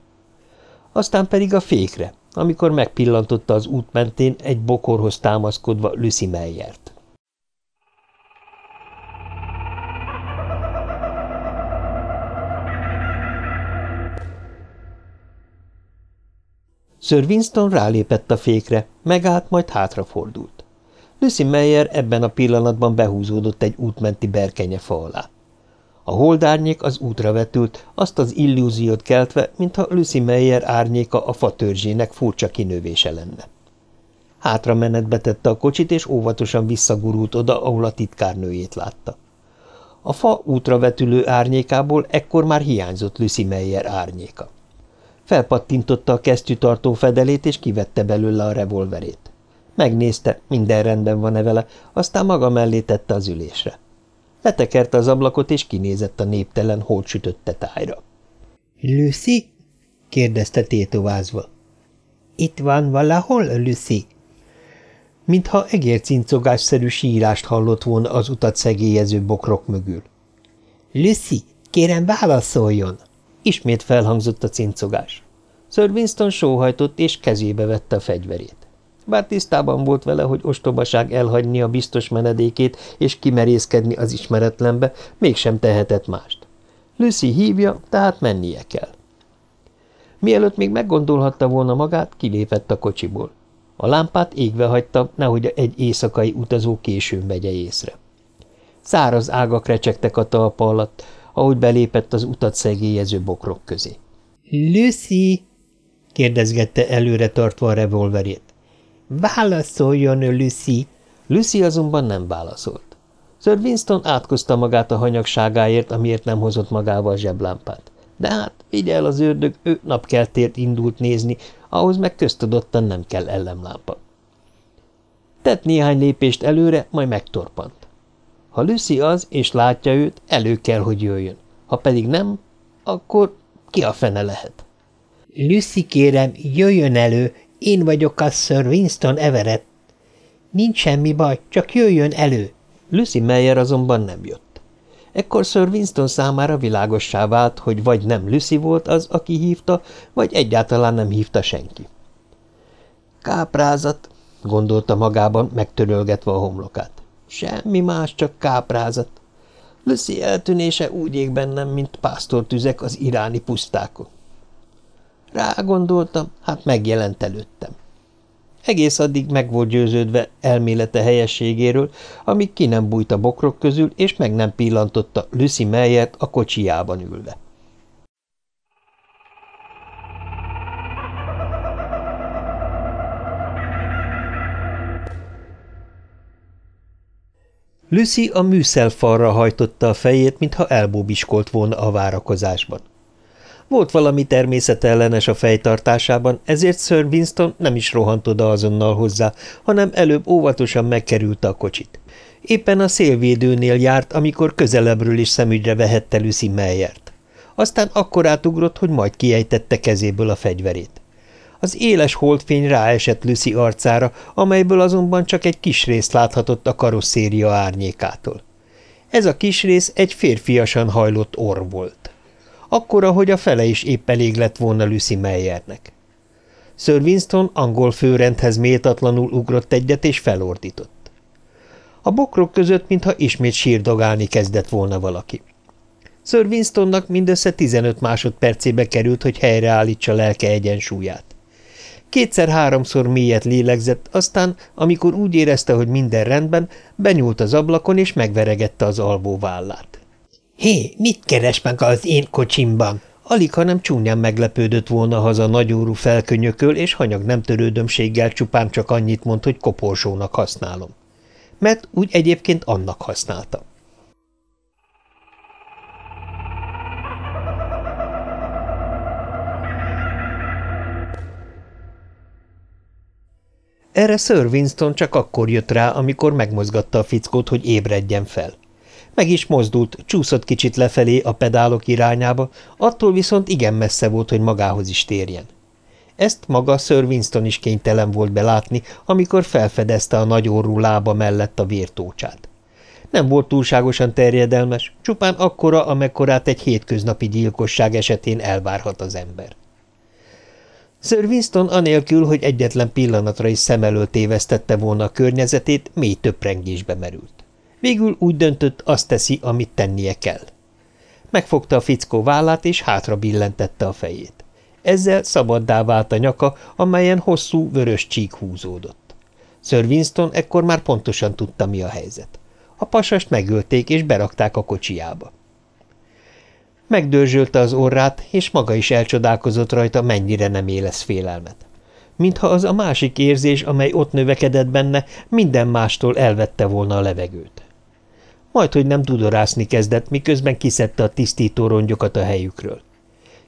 Aztán pedig a fékre, amikor megpillantotta az út mentén egy bokorhoz támaszkodva Lucy Meyert. Sir Winston rálépett a fékre, megállt, majd hátrafordult. Lucy Meyer ebben a pillanatban behúzódott egy útmenti berkenye fa alá. A holdárnyék az útra vetült, azt az illúziót keltve, mintha Lucy Meyer árnyéka a fa törzsének furcsa kinövése lenne. Hátra menetbe tette a kocsit, és óvatosan visszagurult oda, ahol a titkárnőjét látta. A fa útra vetülő árnyékából ekkor már hiányzott Lucy Meyer árnyéka. Felpattintotta a kesztyűtartó fedelét, és kivette belőle a revolverét. Megnézte, minden rendben van-e vele, aztán maga mellé tette az ülésre. Letekerte az ablakot, és kinézett a néptelen, holtsütötte tájra. – Lucy? – kérdezte tétovázva. – Itt van valahol, Lucy? Mintha egércincogásszerű sírást hallott volna az utat szegélyező bokrok mögül. – Lucy, kérem válaszoljon! Ismét felhangzott a cincogás. Sir Winston sóhajtott, és kezébe vette a fegyverét. Bár tisztában volt vele, hogy ostobaság elhagyni a biztos menedékét és kimerészkedni az ismeretlenbe, mégsem tehetett mást. Lucy hívja, tehát mennie kell. Mielőtt még meggondolhatta volna magát, kilépett a kocsiból. A lámpát égve hagyta, nehogy egy éjszakai utazó későn vegye észre. Száraz ágak recsegtek a talpa alatt, ahogy belépett az utat szegélyező bokrok közé. – Lucy! – kérdezgette előre tartva a revolverét. Válaszoljon, Lucy! Lucy azonban nem válaszolt. Sir Winston átkozta magát a hanyagságáért, amiért nem hozott magával zseblámpát. De hát, figyel az ördög, ő napkeltért indult nézni, ahhoz meg köztudottan nem kell ellemlámpa. Tett néhány lépést előre, majd megtorpant. Ha Lucy az, és látja őt, elő kell, hogy jöjjön. Ha pedig nem, akkor ki a fene lehet? Lucy, kérem, jöjjön elő, én vagyok a Sir Winston Everett. Nincs semmi baj, csak jöjjön elő. Lucy Meyer azonban nem jött. Ekkor Sir Winston számára világossá vált, hogy vagy nem Lucy volt az, aki hívta, vagy egyáltalán nem hívta senki. Káprázat, gondolta magában, megtörölgetve a homlokát. Semmi más, csak káprázat. Lucy eltűnése úgy ég bennem, mint pásztortüzek az iráni pusztákon. Rágondoltam, hát megjelent előttem. Egész addig meg volt győződve elmélete helyességéről, amíg ki nem bújt a bokrok közül, és meg nem pillantotta Lucy Meyert a kocsijában ülve. Lucy a műszelfalra hajtotta a fejét, mintha elbóbiskolt volna a várakozásban. Volt valami természetellenes a fejtartásában, ezért Sir Winston nem is rohant oda azonnal hozzá, hanem előbb óvatosan megkerülte a kocsit. Éppen a szélvédőnél járt, amikor közelebbről is szemügyre vehette Lucy Meyert. Aztán akkor átugrott, hogy majd kiejtette kezéből a fegyverét. Az éles holdfény ráesett Lucy arcára, amelyből azonban csak egy kis részt láthatott a karosszéria árnyékától. Ez a kis rész egy férfiasan hajlott orr volt akkora, hogy a fele is épp elég lett volna Lucy Meyernek. Sir Winston angol főrendhez méltatlanul ugrott egyet, és felordított. A bokrok között, mintha ismét sírdogálni kezdett volna valaki. Sir Winstonnak mindössze 15 másodpercébe került, hogy helyreállítsa lelke egyensúlyát. Kétszer-háromszor mélyet lélegzett, aztán, amikor úgy érezte, hogy minden rendben, benyúlt az ablakon és megveregette az alvó vállát. Hé, mit keres meg az én kocsimban? Alig, hanem csúnyán meglepődött volna haza nagyúrú felkönyököl, és hanyag nem törődömséggel csupán csak annyit mond, hogy koporsónak használom. Mert úgy egyébként annak használta. Erre Sir Winston csak akkor jött rá, amikor megmozgatta a fickót, hogy ébredjen fel. Meg is mozdult, csúszott kicsit lefelé a pedálok irányába, attól viszont igen messze volt, hogy magához is térjen. Ezt maga Sir Winston is kénytelen volt belátni, amikor felfedezte a nagyorrú lába mellett a vértócsát. Nem volt túlságosan terjedelmes, csupán akkora, amekkorát egy hétköznapi gyilkosság esetén elvárhat az ember. Sir Winston anélkül, hogy egyetlen pillanatra is szem elől tévesztette volna a környezetét, mély töprengésbe merült. Végül úgy döntött, azt teszi, amit tennie kell. Megfogta a fickó vállát, és hátra billentette a fejét. Ezzel szabaddá vált a nyaka, amelyen hosszú, vörös csík húzódott. Sir Winston ekkor már pontosan tudta, mi a helyzet. A pasast megölték, és berakták a kocsiába. Megdörzsölte az orrát, és maga is elcsodálkozott rajta, mennyire nem élesz félelmet. Mintha az a másik érzés, amely ott növekedett benne, minden mástól elvette volna a levegőt majd hogy nem tudorászni kezdett, miközben kiszedte a tisztító rongyokat a helyükről.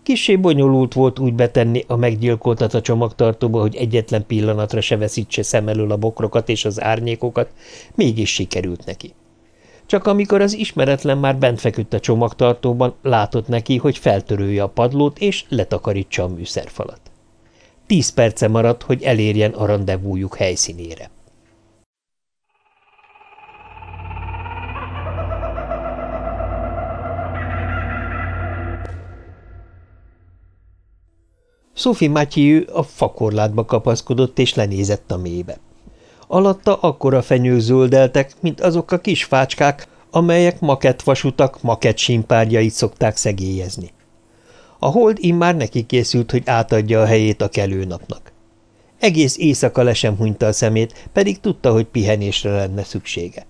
Kissé bonyolult volt úgy betenni a meggyilkoltat a csomagtartóba, hogy egyetlen pillanatra se veszítse szem elől a bokrokat és az árnyékokat, mégis sikerült neki. Csak amikor az ismeretlen már bent feküdt a csomagtartóban, látott neki, hogy feltörője a padlót és letakarítsa a műszerfalat. Tíz perce maradt, hogy elérjen a rendezvújuk helyszínére. Sophie Mathieu a fakorlátba kapaszkodott és lenézett a mélybe. Alatta akkora fenyők zöldeltek, mint azok a kis fácskák, amelyek makettvasutak makett simpárjait szokták szegélyezni. A hold immár neki készült, hogy átadja a helyét a kelő napnak. Egész éjszaka le sem hunyta a szemét, pedig tudta, hogy pihenésre lenne szüksége.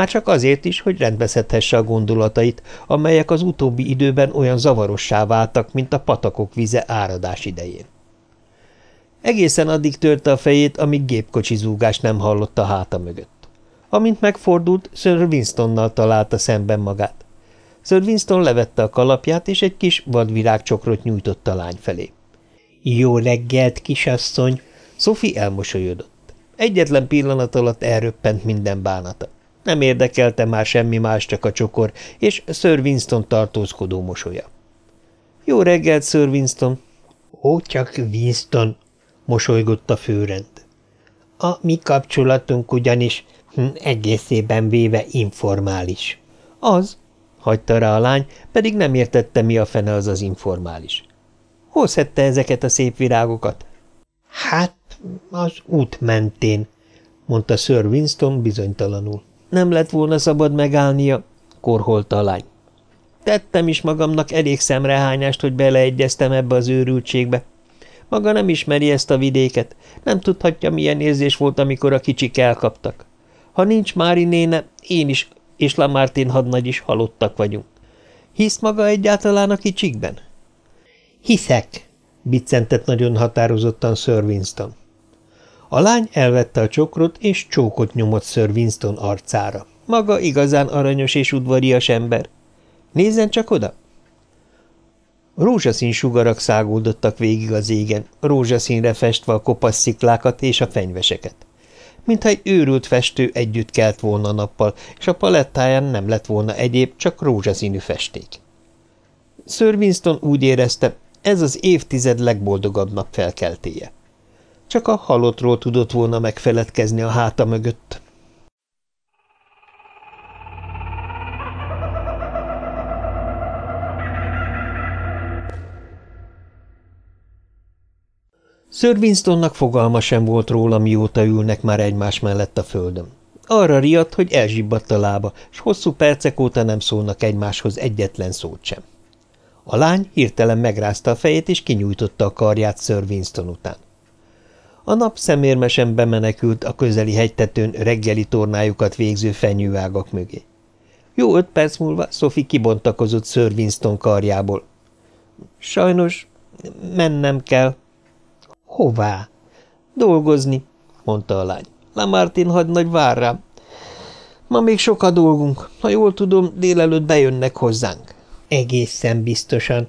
Már csak azért is, hogy rendbeszedhesse a gondolatait, amelyek az utóbbi időben olyan zavarossá váltak, mint a patakok vize áradás idején. Egészen addig törte a fejét, amíg gépkocsi zúgás nem hallott a háta mögött. Amint megfordult, Sir Winstonnal találta szemben magát. Sir Winston levette a kalapját, és egy kis vadvirágcsokrot nyújtott a lány felé. – Jó reggelt, kisasszony! Sophie elmosolyodott. Egyetlen pillanat alatt elröppent minden bánata. Nem érdekelte már semmi más, csak a csokor, és Sir Winston tartózkodó mosolya. – Jó reggelt, Sir Winston! – Ó, csak Winston! – mosolygott a főrend. – A mi kapcsolatunk ugyanis hm, egészében véve informális. – Az – hagyta rá a lány, pedig nem értette, mi a fene az az informális. – Hol szedte ezeket a szép virágokat? – Hát, az út mentén – mondta Sir Winston bizonytalanul. Nem lett volna szabad megállnia, korholta a lány. Tettem is magamnak elég szemrehányást, hogy beleegyeztem ebbe az őrültségbe. Maga nem ismeri ezt a vidéket, nem tudhatja, milyen érzés volt, amikor a kicsik elkaptak. Ha nincs Mári néne, én is és Lamartin hadnagy is halottak vagyunk. Hisz maga egyáltalán a kicsikben? Hiszek, biccentett nagyon határozottan Sir Winston. A lány elvette a csokrot, és csókot nyomott Sir Winston arcára. Maga igazán aranyos és udvarias ember. Nézzen csak oda! Rózsaszín sugarak száguldottak végig az égen, rózsaszínre festve a kopasz sziklákat és a fenyveseket. Mintha egy őrült festő együtt kelt volna nappal, és a palettáján nem lett volna egyéb, csak rózsaszínű festék. Sir Winston úgy érezte, ez az évtized legboldogabb nap felkeltéje. Csak a halottról tudott volna megfeledkezni a háta mögött. Sir Winstonnak fogalma sem volt róla, mióta ülnek már egymás mellett a földön. Arra riadt, hogy elzsibbadt a lába, és hosszú percek óta nem szólnak egymáshoz egyetlen szót sem. A lány hirtelen megrázta a fejét, és kinyújtotta a karját Sir Winston után. A nap szemérmesen bemenekült a közeli hegytetőn reggeli tornájukat végző fenyőágak mögé. Jó öt perc múlva Sophie kibontakozott Sir Winston karjából. Sajnos mennem kell. Hová? Dolgozni, mondta a lány. Lamartin hadnagy vár rám. Ma még sok a dolgunk. Ha jól tudom, délelőtt bejönnek hozzánk. Egészen biztosan,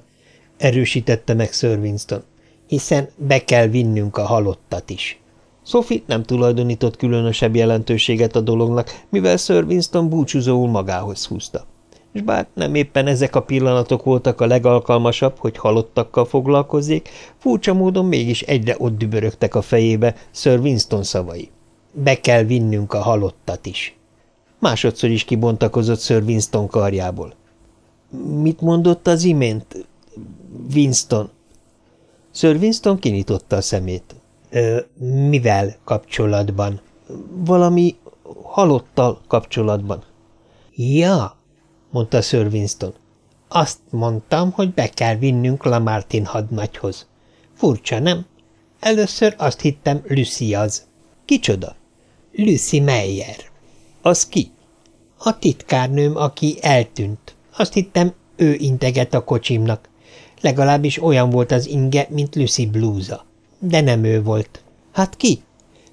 erősítette meg Sir Winston hiszen be kell vinnünk a halottat is. Sophie nem tulajdonított különösebb jelentőséget a dolognak, mivel Sir Winston búcsúzóul magához húzta. És bár nem éppen ezek a pillanatok voltak a legalkalmasabb, hogy halottakkal foglalkozzék, furcsa módon mégis egyre ott dübörögtek a fejébe Sir Winston szavai. Be kell vinnünk a halottat is. Másodszor is kibontakozott Sir Winston karjából. Mit mondott az imént? Winston – Sir Winston kinyitotta a szemét. Mivel kapcsolatban? Valami halottal kapcsolatban. Ja, mondta Sir Winston. Azt mondtam, hogy be kell vinnünk Lamartin hadnagyhoz. Furcsa, nem? Először azt hittem Lucy az. Kicsoda? Lucy Meyer. Az ki? A titkárnőm, aki eltűnt. Azt hittem, ő integet a kocsimnak. Legalábbis olyan volt az inge, mint Lucy blúza. De nem ő volt. Hát ki?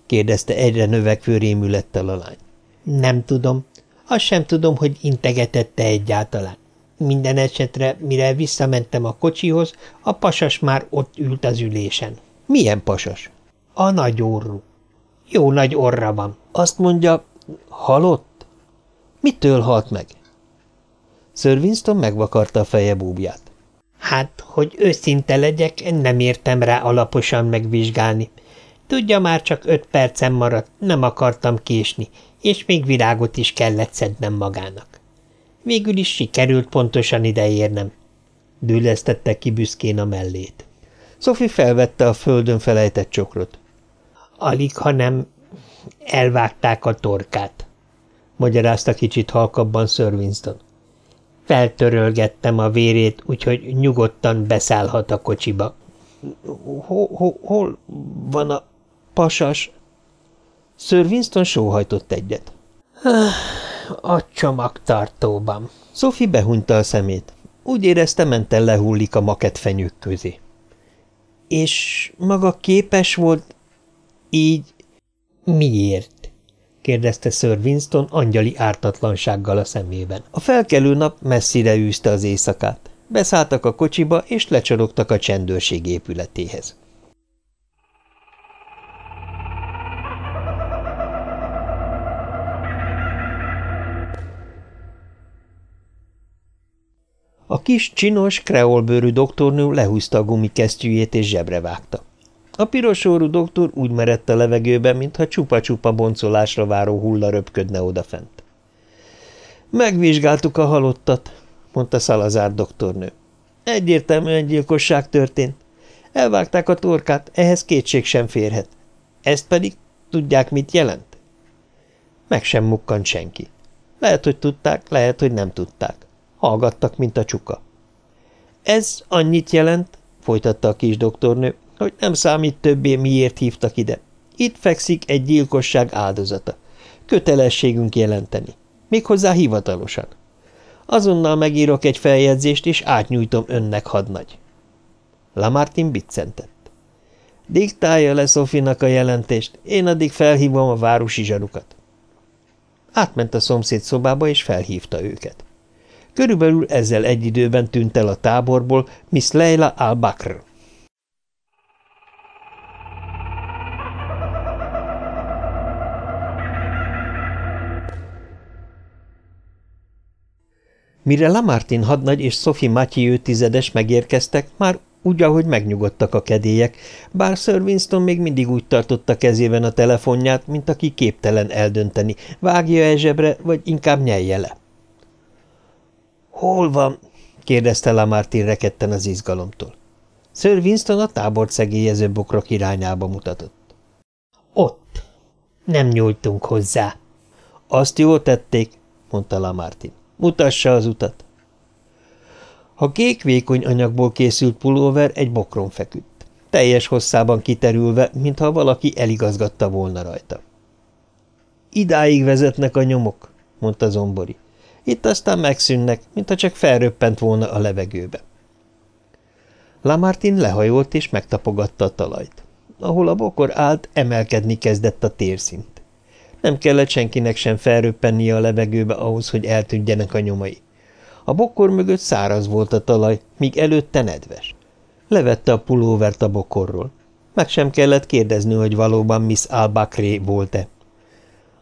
kérdezte egyre növekvő rémülettel a lány. Nem tudom. Azt sem tudom, hogy integetette egyáltalán. Minden esetre, mire visszamentem a kocsihoz, a pasas már ott ült az ülésen. Milyen pasas? A nagy orrú. Jó nagy orra van. Azt mondja, halott? Mitől halt meg? Sir Winston megvakarta a feje búbját. Hát, hogy őszinte legyek, nem értem rá alaposan megvizsgálni. Tudja, már csak öt percem maradt, nem akartam késni, és még virágot is kellett szednem magának. Végül is sikerült pontosan ideérnem. Dűlesztette ki büszkén a mellét. Sophie felvette a földön felejtett csokrot. Alig, ha nem elvágták a torkát, magyarázta kicsit halkabban Sir Winston. Feltörölgettem a vérét, úgyhogy nyugodtan beszállhat a kocsiba. Hol, hol, hol van a pasas? Sir Winston sóhajtott egyet. A csomagtartóban. Sophie behunyta a szemét. Úgy érezte, menten lehullik a maket fenyők közé. És maga képes volt így? Miért? Kérdezte Sir Winston angyali ártatlansággal a szemében. A felkelő nap messzire űzte az éjszakát. Beszálltak a kocsiba, és lecsorogtak a csendőrség épületéhez. A kis, csinos, kreolbőrű doktornő lehúzta a gumikesztyűjét és zsebre vágta. A pirosórú doktor úgy merett a levegőben, mintha csupa-csupa boncolásra váró hulla röpködne odafent. Megvizsgáltuk a halottat, mondta Szalazár doktornő. Egyértelműen gyilkosság történt. Elvágták a torkát, ehhez kétség sem férhet. Ezt pedig tudják, mit jelent? Meg sem mukkant senki. Lehet, hogy tudták, lehet, hogy nem tudták. Hallgattak, mint a csuka. Ez annyit jelent, folytatta a kis doktornő, hogy nem számít többé, miért hívtak ide. Itt fekszik egy gyilkosság áldozata. Kötelességünk jelenteni. Méghozzá hivatalosan. Azonnal megírok egy feljegyzést, és átnyújtom önnek, hadnagy. Lamartin biccentett. Diktálja le Szofinak a jelentést, én addig felhívom a városi zsarukat. Átment a szomszéd szobába, és felhívta őket. Körülbelül ezzel egy időben tűnt el a táborból Miss Leila al-Bakr. Mire Lamartin hadnagy és Sophie Mathieu tizedes megérkeztek, már úgy, ahogy megnyugodtak a kedélyek, bár Sir Winston még mindig úgy tartotta kezében a telefonját, mint aki képtelen eldönteni, vágja-e zsebre, vagy inkább nyelje le. – Hol van? – kérdezte Lamartin rekedten az izgalomtól. Sir Winston a tábort szegélyező bokrok irányába mutatott. – Ott. Nem nyújtunk hozzá. – Azt jól tették – mondta Lamartin. Mutassa az utat. A kék vékony anyagból készült pulóver egy bokron feküdt, teljes hosszában kiterülve, mintha valaki eligazgatta volna rajta. Idáig vezetnek a nyomok, mondta Zombori. Itt aztán megszűnnek, mintha csak felröppent volna a levegőbe. Lamartin lehajolt és megtapogatta a talajt. Ahol a bokor állt, emelkedni kezdett a térszint. Nem kellett senkinek sem felröppennie a levegőbe ahhoz, hogy eltűnjenek a nyomai. A bokor mögött száraz volt a talaj, míg előtte nedves. Levette a pulóvert a bokorról. Meg sem kellett kérdezni, hogy valóban Miss Albakré volt-e.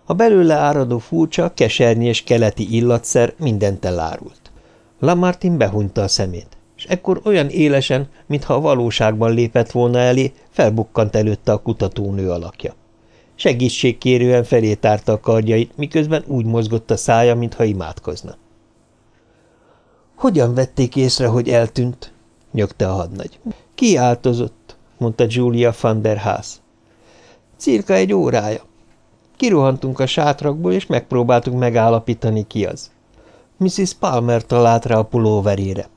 A belőle áradó furcsa, keserny és keleti illatszer mindent elárult. Lamartin behunyta a szemét, és ekkor olyan élesen, mintha a valóságban lépett volna elé, felbukkant előtte a kutatónő alakja. Segítségkérően felé tárta a kardjait, miközben úgy mozgott a szája, mintha imádkozna. Hogyan vették észre, hogy eltűnt? nyögte a hadnagy. Kiáltozott, mondta Julia van der Haas. Cirka egy órája. Kirohantunk a sátrakból, és megpróbáltuk megállapítani, ki az. Mrs. Palmer talált rá a pulóverére.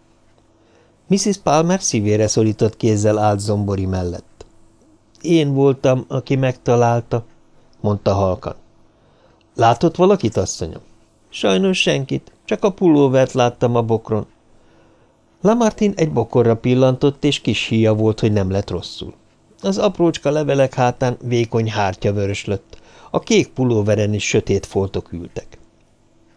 Mrs. Palmer szívére szorított kézzel állt zombori mellett. Én voltam, aki megtalálta, mondta halkan. Látott valakit, asszonyom? Sajnos senkit, csak a pulóvert láttam a bokron. Lamartin egy bokorra pillantott, és kis híja volt, hogy nem lett rosszul. Az aprócska levelek hátán vékony hártya vöröslött, a kék pulóveren is sötét foltok ültek.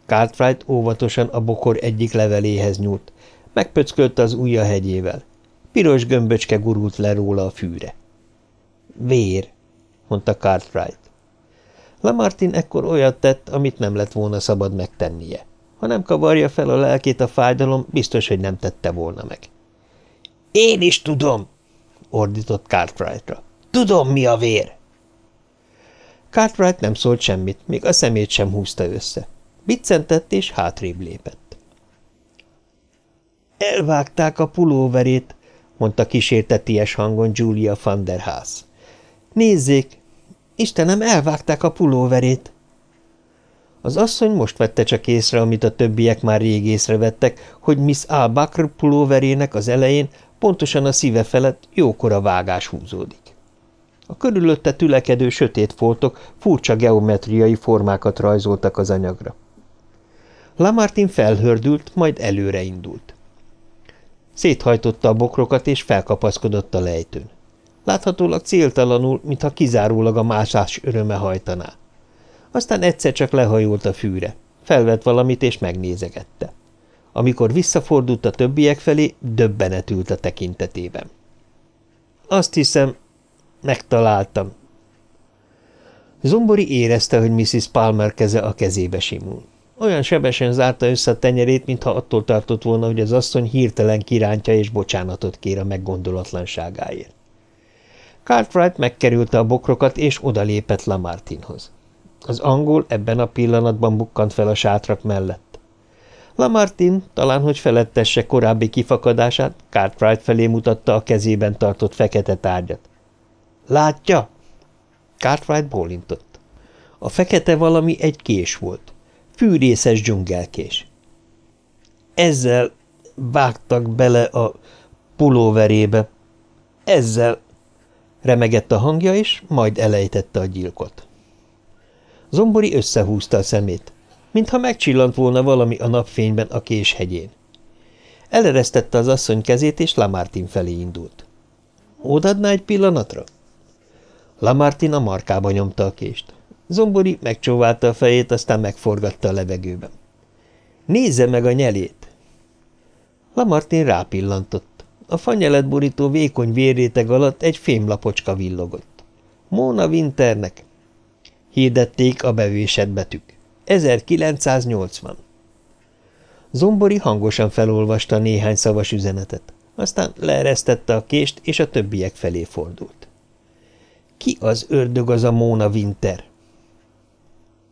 Cartwright óvatosan a bokor egyik leveléhez nyúlt, megpöckölte az ujja hegyével. Piros gömböcske gurult le róla a fűre. Vér, mondta Cartwright. Lamartin ekkor olyat tett, amit nem lett volna szabad megtennie. Ha nem kavarja fel a lelkét a fájdalom, biztos, hogy nem tette volna meg. – Én is tudom! – ordított Cartwrightra. – Tudom, mi a vér! Cartwright nem szólt semmit, még a szemét sem húzta össze. Biccentett és hátrébb lépett. – Elvágták a pulóverét – mondta kísérteties hangon Julia van der Haas. – Nézzék! Istenem, elvágták a pulóverét! Az asszony most vette csak észre, amit a többiek már rég észrevettek, hogy Miss A. Bakr pulóverének az elején, pontosan a szíve felett jókora vágás húzódik. A körülötte tülekedő sötét foltok furcsa geometriai formákat rajzoltak az anyagra. Lamartin felhördült, majd előre indult. Széthajtotta a bokrokat, és felkapaszkodott a lejtőn. Láthatólag céltalanul, mintha kizárólag a mászás öröme hajtaná. Aztán egyszer csak lehajolt a fűre. Felvett valamit, és megnézegette. Amikor visszafordult a többiek felé, döbbenet ült a tekintetében. Azt hiszem, megtaláltam. Zombori érezte, hogy Mrs. Palmer keze a kezébe simul. Olyan sebesen zárta össze a tenyerét, mintha attól tartott volna, hogy az asszony hirtelen kirántja és bocsánatot kér a meggondolatlanságáért. Cartwright megkerülte a bokrokat, és odalépett Lamartinhoz. Az angol ebben a pillanatban bukkant fel a sátrak mellett. Lamartin, talán hogy felettesse korábbi kifakadását, Cartwright felé mutatta a kezében tartott fekete tárgyat. – Látja? Cartwright bólintott. A fekete valami egy kés volt. Fűrészes dzsungelkés. Ezzel vágtak bele a pulóverébe. Ezzel remegett a hangja, és majd elejtette a gyilkot. Zombori összehúzta a szemét, mintha megcsillant volna valami a napfényben a kés hegyén. Eleresztette az asszony kezét, és Lamartin felé indult. – Ódadná egy pillanatra? Lamartin a markába nyomta a kést. Zombori megcsóválta a fejét, aztán megforgatta a levegőben. – Nézze meg a nyelét! Lamartin rápillantott. A fanyelet borító vékony vérréteg alatt egy fémlapocska villogott. Móna Winternek, hirdették a bevésett betűk. 1980. Zombori hangosan felolvasta néhány szavas üzenetet, aztán leeresztette a kést, és a többiek felé fordult. Ki az ördög az a Móna Winter?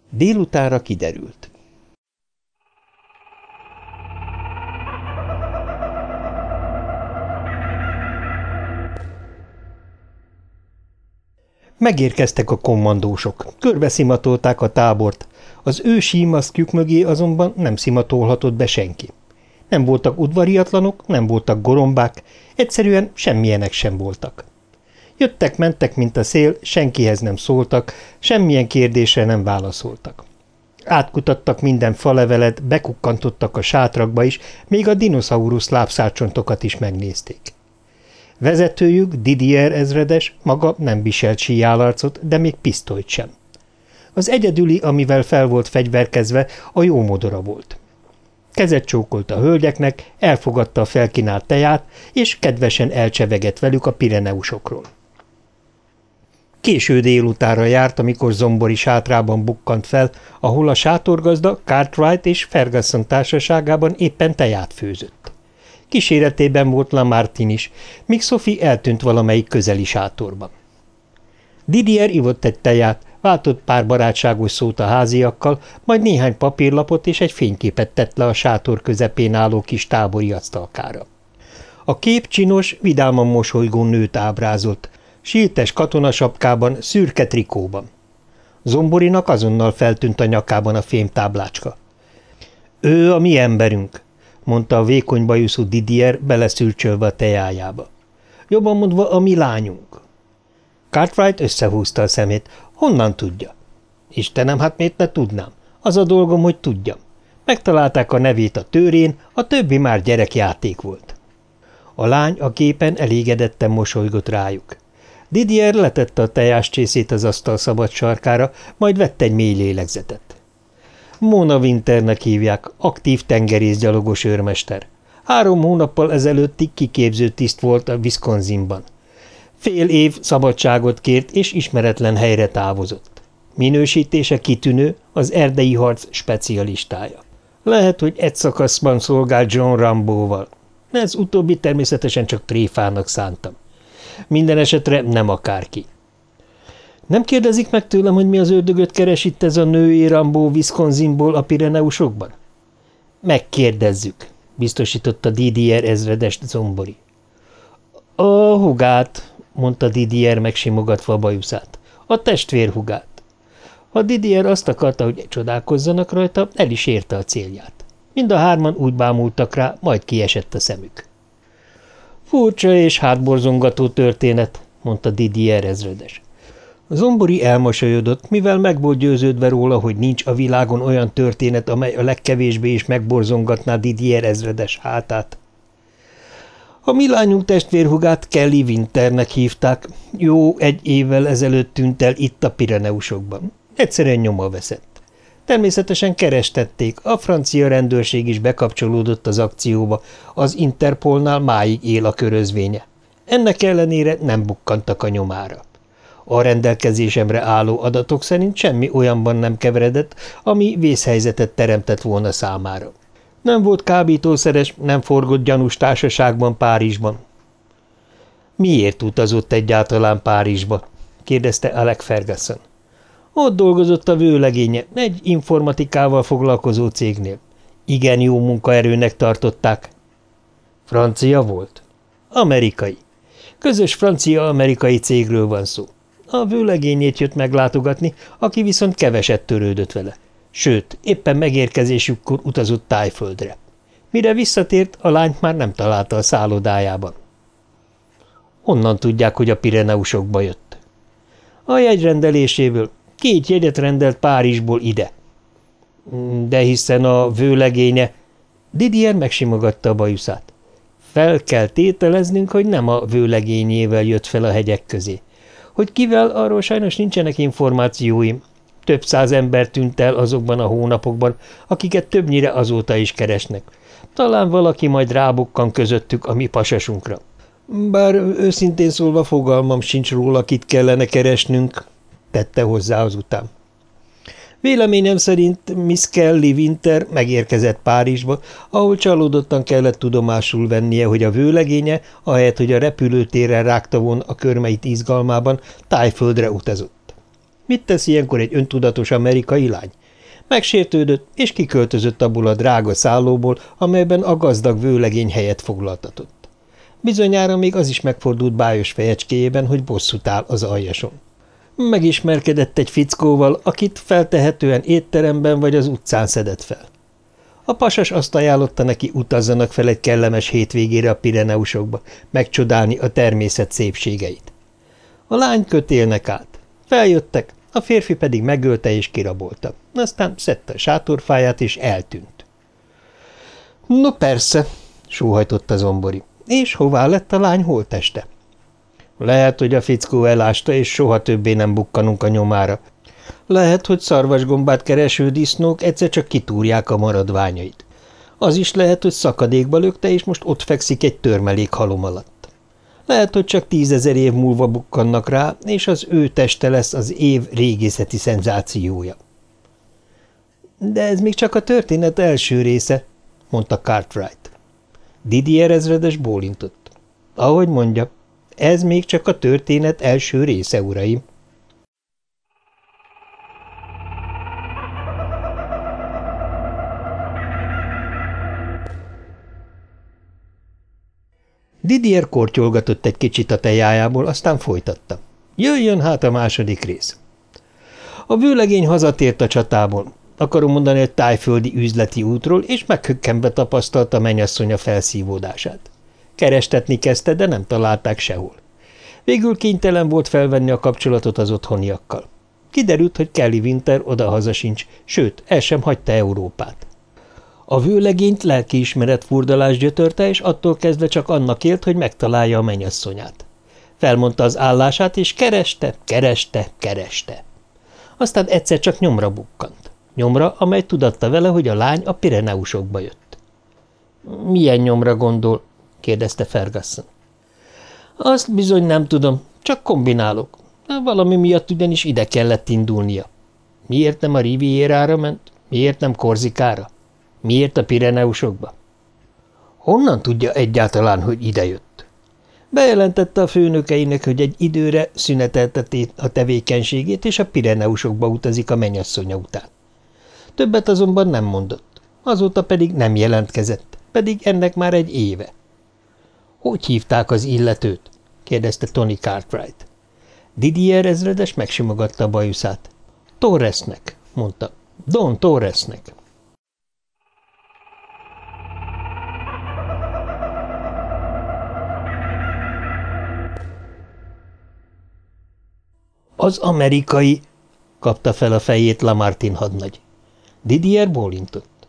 Délutára kiderült. Megérkeztek a kommandósok, körbeszimatolták a tábort, az ő símaszkjuk mögé azonban nem szimatolhatott be senki. Nem voltak udvariatlanok, nem voltak gorombák, egyszerűen semmilyenek sem voltak. Jöttek-mentek, mint a szél, senkihez nem szóltak, semmilyen kérdésre nem válaszoltak. Átkutattak minden falevelet, bekukkantottak a sátrakba is, még a dinoszaurusz lábszárcsontokat is megnézték. Vezetőjük, Didier ezredes, maga nem viselt síjálarcot, de még pisztolyt sem. Az egyedüli, amivel fel volt fegyverkezve, a jó modora volt. Kezet csókolt a hölgyeknek, elfogadta a felkínált teját, és kedvesen elcsevegett velük a Pireneusokról. Késő délutára járt, amikor zombori sátrában bukkant fel, ahol a sátorgazda Cartwright és Ferguson társaságában éppen teját főzött. Kíséretében volt Lamartin is, míg Sophie eltűnt valamelyik közeli sátorban. Didier ivott egy teját, váltott pár barátságos szót a háziakkal, majd néhány papírlapot és egy fényképet tett le a sátor közepén álló kis tábori asztalkára. A kép csinos, vidáman mosolygó nőt ábrázolt, síltes katonasapkában, szürke trikóban. Zomborinak azonnal feltűnt a nyakában a fémtáblácska. Ő a mi emberünk, mondta a vékony bajuszú Didier beleszürcsölve a tejájába. Jobban mondva a mi lányunk. Cartwright összehúzta a szemét. Honnan tudja? Istenem, hát miért ne tudnám? Az a dolgom, hogy tudjam. Megtalálták a nevét a tőrén, a többi már gyerekjáték volt. A lány a képen elégedetten mosolygott rájuk. Didier letette a tejáscsészét az asztal szabad sarkára, majd vett egy mély lélegzetet. Mona Winternek hívják, aktív tengerészgyalogos őrmester. Három hónappal ezelőttig kiképző tiszt volt a Wisconsinban. Fél év szabadságot kért, és ismeretlen helyre távozott. Minősítése kitűnő, az erdei harc specialistája. Lehet, hogy egy szakaszban szolgál John Rambóval. Ez utóbbi természetesen csak tréfának szántam. Minden esetre nem akárki. Nem kérdezik meg tőlem, hogy mi az ördögöt keres itt ez a női Rambó Wisconsinból a Pireneusokban? Megkérdezzük, biztosította Didier ezredes zombori. A hugát, mondta Didier megsimogatva a bajuszát. A testvérhugát. Ha Didier azt akarta, hogy csodálkozzanak rajta, el is érte a célját. Mind a hárman úgy bámultak rá, majd kiesett a szemük. Furcsa és hátborzongató történet, mondta Didier ezredes. Zombori elmosolyodott, mivel meg volt győződve róla, hogy nincs a világon olyan történet, amely a legkevésbé is megborzongatná Didier ezredes hátát. A mi lányunk testvérhugát Kelly Winternek hívták. Jó, egy évvel ezelőtt tűnt el itt a Pireneusokban. Egyszerűen nyoma veszett. Természetesen kerestették, a francia rendőrség is bekapcsolódott az akcióba, az Interpolnál máig él a körözvénye. Ennek ellenére nem bukkantak a nyomára. A rendelkezésemre álló adatok szerint semmi olyanban nem keveredett, ami vészhelyzetet teremtett volna számára. Nem volt kábítószeres, nem forgott gyanús társaságban Párizsban. Miért utazott egyáltalán Párizsba? kérdezte Alec Ferguson. Ott dolgozott a vőlegénye, egy informatikával foglalkozó cégnél. Igen jó munkaerőnek tartották. Francia volt? Amerikai. Közös francia-amerikai cégről van szó. A vőlegényét jött meglátogatni, aki viszont keveset törődött vele. Sőt, éppen megérkezésükkor utazott tájföldre. Mire visszatért, a lányt már nem találta a szállodájában. Onnan tudják, hogy a Pireneusokba jött. A jegyrendeléséből két jegyet rendelt Párizsból ide. De hiszen a vőlegénye... Didier megsimogatta a bajuszát. Fel kell tételeznünk, hogy nem a vőlegényével jött fel a hegyek közé. Hogy kivel, arról sajnos nincsenek információim. Több száz ember tűnt el azokban a hónapokban, akiket többnyire azóta is keresnek. Talán valaki majd rábukkan közöttük a mi pasasunkra. Bár őszintén szólva fogalmam sincs róla, kit kellene keresnünk, tette hozzá azután. Véleményem szerint Miss Kelly Winter megérkezett Párizsba, ahol csalódottan kellett tudomásul vennie, hogy a vőlegénye, ahelyett, hogy a repülőtérre rágta volna a körmeit izgalmában, tájföldre utazott. Mit tesz ilyenkor egy öntudatos amerikai lány? Megsértődött, és kiköltözött abból a drága szállóból, amelyben a gazdag vőlegény helyet foglaltatott. Bizonyára még az is megfordult bájos fejecskéjében, hogy bosszút áll az aljason. Megismerkedett egy fickóval, akit feltehetően étteremben vagy az utcán szedett fel. A pasas azt ajánlotta neki, utazzanak fel egy kellemes hétvégére a Pireneusokba, megcsodálni a természet szépségeit. A lány kötélnek át. Feljöttek, a férfi pedig megölte és kirabolta. Aztán szedte a sátorfáját és eltűnt. No persze, sóhajtott az ombori. És hová lett a lány holteste? Lehet, hogy a fickó elásta, és soha többé nem bukkanunk a nyomára. Lehet, hogy szarvasgombát kereső disznók egyszer csak kitúrják a maradványait. Az is lehet, hogy szakadékba lökte, és most ott fekszik egy törmelék halom alatt. Lehet, hogy csak tízezer év múlva bukkannak rá, és az ő teste lesz az év régészeti szenzációja. De ez még csak a történet első része, mondta Cartwright. Didier ezredes bólintott. Ahogy mondja, ez még csak a történet első része, uraim. Didier kortyolgatott egy kicsit a tejájából, aztán folytatta. Jöjjön hát a második rész. A vőlegény hazatért a csatából, akarom mondani egy tájföldi üzleti útról, és meghökkenve tapasztalta mennyasszonya felszívódását. Kerestetni kezdte, de nem találták sehol. Végül kénytelen volt felvenni a kapcsolatot az otthoniakkal. Kiderült, hogy Kelly Winter odahaza sincs, sőt, el sem hagyta Európát. A vőlegényt lelkiismeret furdalás gyötörte, és attól kezdve csak annak élt, hogy megtalálja a mennyasszonyát. Felmondta az állását, és kereste, kereste, kereste. Aztán egyszer csak nyomra bukkant. Nyomra, amely tudatta vele, hogy a lány a Pireneusokba jött. – Milyen nyomra gondol? – kérdezte Ferguson. – Azt bizony nem tudom, csak kombinálok. Valami miatt ugyanis ide kellett indulnia. Miért nem a Rivierára ment? Miért nem Korzikára? Miért a Pireneusokba? Honnan tudja egyáltalán, hogy idejött? Bejelentette a főnökeinek, hogy egy időre szünetelteti a tevékenységét, és a Pireneusokba utazik a mennyasszonya után. Többet azonban nem mondott, azóta pedig nem jelentkezett, pedig ennek már egy éve. – Hogy hívták az illetőt? – kérdezte Tony Cartwright. Didier ezredes megsimogatta a bajuszát. – Torresnek – mondta. – Don Torresnek. Az amerikai, kapta fel a fejét Lamartin hadnagy. Didier bólintott.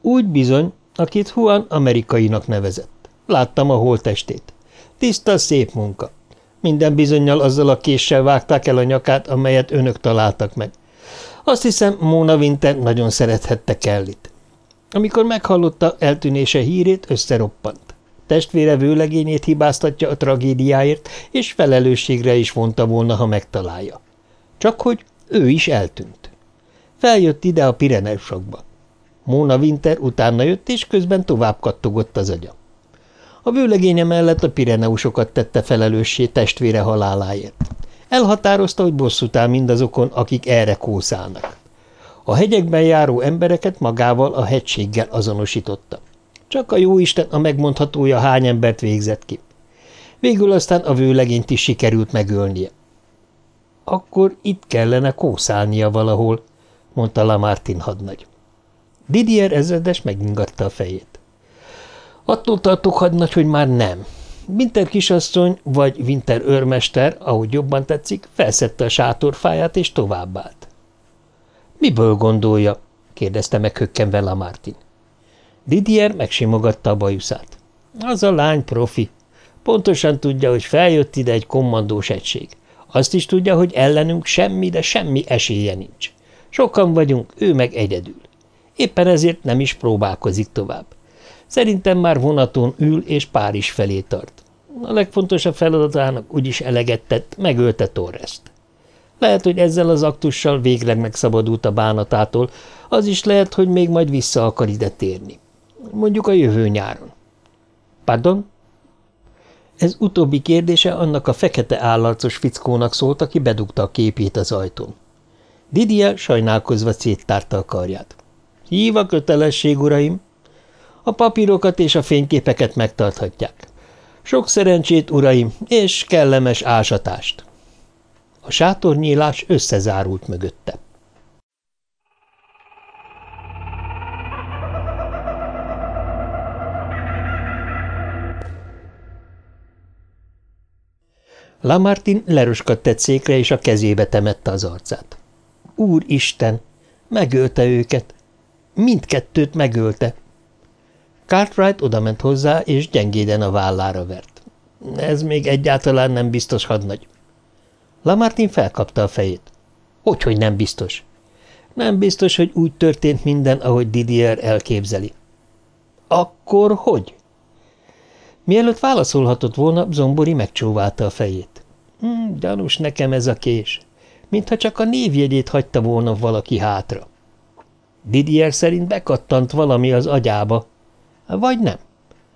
Úgy bizony, akit Juan amerikainak nevezett. Láttam a holtestét. Tiszta, szép munka. Minden bizonyal azzal a késsel vágták el a nyakát, amelyet önök találtak meg. Azt hiszem, Móna Winter nagyon szerethette Kellit. Amikor meghallotta eltűnése hírét, összeroppant. Testvére vőlegényét hibáztatja a tragédiáért, és felelősségre is vonta volna, ha megtalálja. Csak hogy ő is eltűnt. Feljött ide a Pireneusokba. Móna Winter utána jött, és közben tovább kattogott az agya. A vőlegénye mellett a Pireneusokat tette felelőssé testvére haláláért. Elhatározta, hogy bosszút áll mindazokon, akik erre kószálnak. A hegyekben járó embereket magával a hegységgel azonosította. Csak a jóisten a megmondhatója hány embert végzett ki. Végül aztán a vőlegényt is sikerült megölnie. Akkor itt kellene kószálnia valahol, mondta Lamartin hadnagy. Didier ezredes megingatta a fejét. Attól tartok, hadnagy, hogy már nem. Winter kisasszony, vagy Winter őrmester, ahogy jobban tetszik, felszette a sátorfáját és továbbált. Miből gondolja? kérdezte meghökkenve Lamartin. Didier megsimogatta a bajuszát. Az a lány profi. Pontosan tudja, hogy feljött ide egy kommandós egység. Azt is tudja, hogy ellenünk semmi, de semmi esélye nincs. Sokan vagyunk, ő meg egyedül. Éppen ezért nem is próbálkozik tovább. Szerintem már vonaton ül és Párizs felé tart. A legfontosabb feladatának úgyis eleget tett, megölte Torreszt. Lehet, hogy ezzel az aktussal végleg megszabadult a bánatától, az is lehet, hogy még majd vissza akar ide térni. Mondjuk a jövő nyáron. Pardon? Ez utóbbi kérdése annak a fekete állarcos fickónak szólt, aki bedugta a képét az ajtón. Didier sajnálkozva széttárta a karját. Hív a kötelesség, uraim! A papírokat és a fényképeket megtarthatják. Sok szerencsét, uraim, és kellemes ásatást! A sátornyílás összezárult mögötte. Lamartin leroskadt egy székre, és a kezébe temette az arcát. Úristen! Megölte őket! Mindkettőt megölte! Cartwright odament hozzá, és gyengéden a vállára vert. Ez még egyáltalán nem biztos, hadnagy. Lamartin felkapta a fejét. Hogyhogy nem biztos? Nem biztos, hogy úgy történt minden, ahogy Didier elképzeli. Akkor hogy? Mielőtt válaszolhatott volna, Zombori megcsóválta a fejét. Hm, gyanús nekem ez a kés. Mintha csak a névjegyét hagyta volna valaki hátra. Didier szerint bekattant valami az agyába. Vagy nem?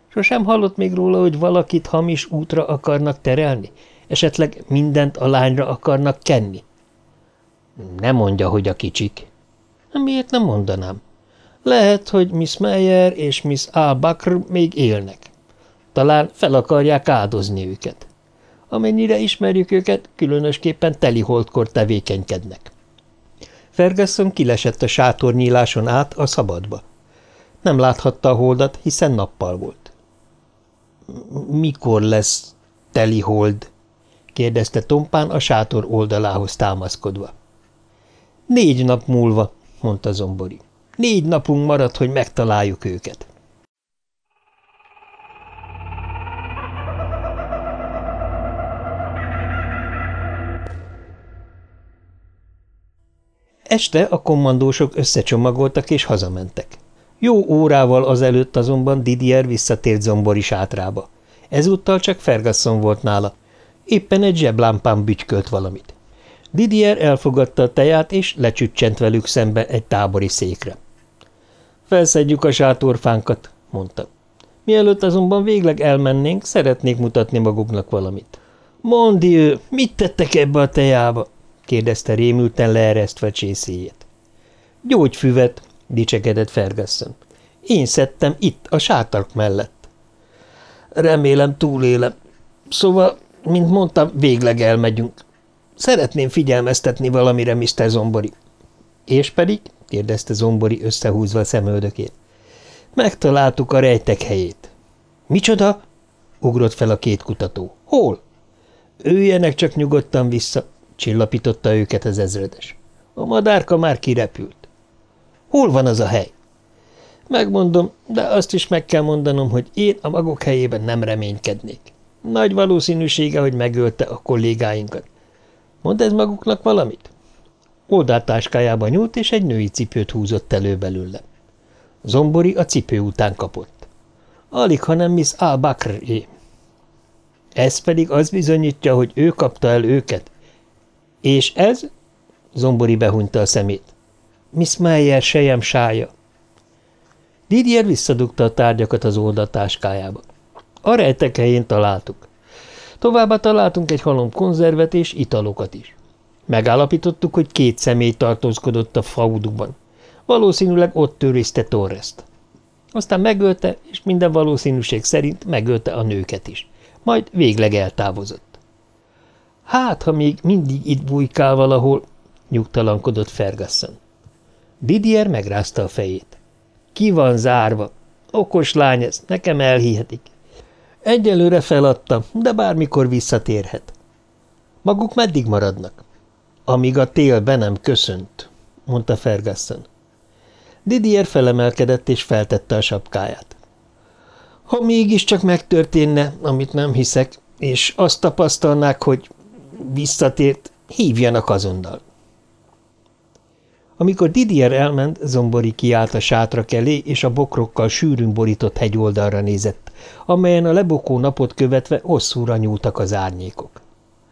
Sosem hallott még róla, hogy valakit hamis útra akarnak terelni? Esetleg mindent a lányra akarnak kenni? Nem mondja, hogy a kicsik. Miért nem mondanám? Lehet, hogy Miss Meyer és Miss Albakr még élnek. Talán fel akarják áldozni őket. Amennyire ismerjük őket, különösképpen teli holdkor tevékenykednek. Ferguson kilesett a sátornyíláson át a szabadba. Nem láthatta a holdat, hiszen nappal volt. – Mikor lesz teli hold? – kérdezte Tompán a sátor oldalához támaszkodva. – Négy nap múlva – mondta Zombori. – Négy napunk maradt, hogy megtaláljuk őket. – Este a kommandósok összecsomagoltak és hazamentek. Jó órával azelőtt azonban Didier visszatért zombori sátrába. Ezúttal csak Ferguson volt nála. Éppen egy zseblámpán bütykölt valamit. Didier elfogadta a teját, és lecsüccsent velük szembe egy tábori székre. Felszedjük a sátorfánkat, mondta. Mielőtt azonban végleg elmennénk, szeretnék mutatni maguknak valamit. Mondi ő, mit tettek ebbe a tejába? kérdezte rémülten leeresztve csészéjét. Gyógyfüvet, dicsekedett Ferguson. Én szedtem itt, a sátark mellett. Remélem túlélem. Szóval, mint mondtam, végleg elmegyünk. Szeretném figyelmeztetni valamire, Mr. Zombori. És pedig? kérdezte Zombori összehúzva a szemöldökét. Megtaláltuk a rejtek helyét. Micsoda? ugrott fel a két kutató. Hol? Őjenek csak nyugodtan vissza, csillapította őket az ezredes. A madárka már kirepült. Hol van az a hely? Megmondom, de azt is meg kell mondanom, hogy én a maguk helyében nem reménykednék. Nagy valószínűsége, hogy megölte a kollégáinkat. Mond ez maguknak valamit? Oldaltáskájába nyúlt, és egy női cipőt húzott elő belőle. Zombori a cipő után kapott. Alig, hanem Miss al Bakré. Ez pedig az bizonyítja, hogy ő kapta el őket. És ez? Zombori behunyta a szemét. Miss Meyer sejem sája. Didier visszadugta a tárgyakat az oldaltáskájába. A rejtek helyén találtuk. Továbbá találtunk egy halom konzervet és italokat is. Megállapítottuk, hogy két személy tartózkodott a faudukban. Valószínűleg ott őrizte Torrest. Aztán megölte, és minden valószínűség szerint megölte a nőket is. Majd végleg eltávozott. Hát, ha még mindig itt bujkál valahol, nyugtalankodott Ferguson. Didier megrázta a fejét. Ki van zárva? Okos lány ez, nekem elhihetik. Egyelőre feladta, de bármikor visszatérhet. Maguk meddig maradnak? Amíg a tél be nem köszönt, mondta Ferguson. Didier felemelkedett és feltette a sapkáját. Ha mégiscsak megtörténne, amit nem hiszek, és azt tapasztalnák, hogy visszatért, hívjanak azonnal. Amikor Didier elment, Zombori kiállt a sátra elé, és a bokrokkal sűrűn borított hegyoldalra nézett, amelyen a lebokó napot követve hosszúra nyúltak az árnyékok.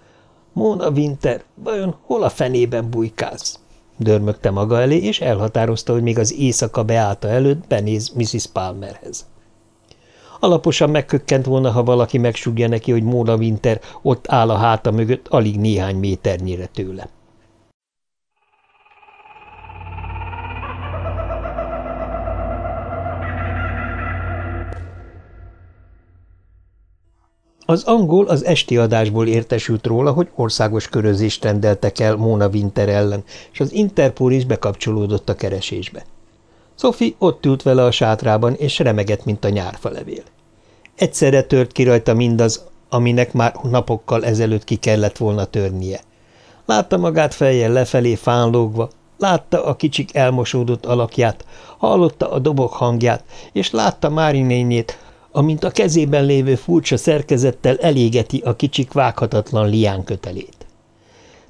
– Mona Winter, vajon hol a fenében bujkálsz? – dörmögte maga elé, és elhatározta, hogy még az éjszaka beállta előtt benéz Mrs. Palmerhez. Alaposan megkökkent volna, ha valaki megsúgja neki, hogy Mona Winter ott áll a háta mögött alig néhány méternyire tőle. Az angol az esti adásból értesült róla, hogy országos körözést rendeltek el Mona Winter ellen, és az Interpol is bekapcsolódott a keresésbe. Sophie ott ült vele a sátrában, és remegett, mint a nyárfalevél. Egyszerre tört ki rajta mindaz, aminek már napokkal ezelőtt ki kellett volna törnie. Látta magát fejjel lefelé fánlógva, látta a kicsik elmosódott alakját, hallotta a dobok hangját, és látta Mári nényét, amint a kezében lévő furcsa szerkezettel elégeti a kicsik vághatatlan liánkötelét.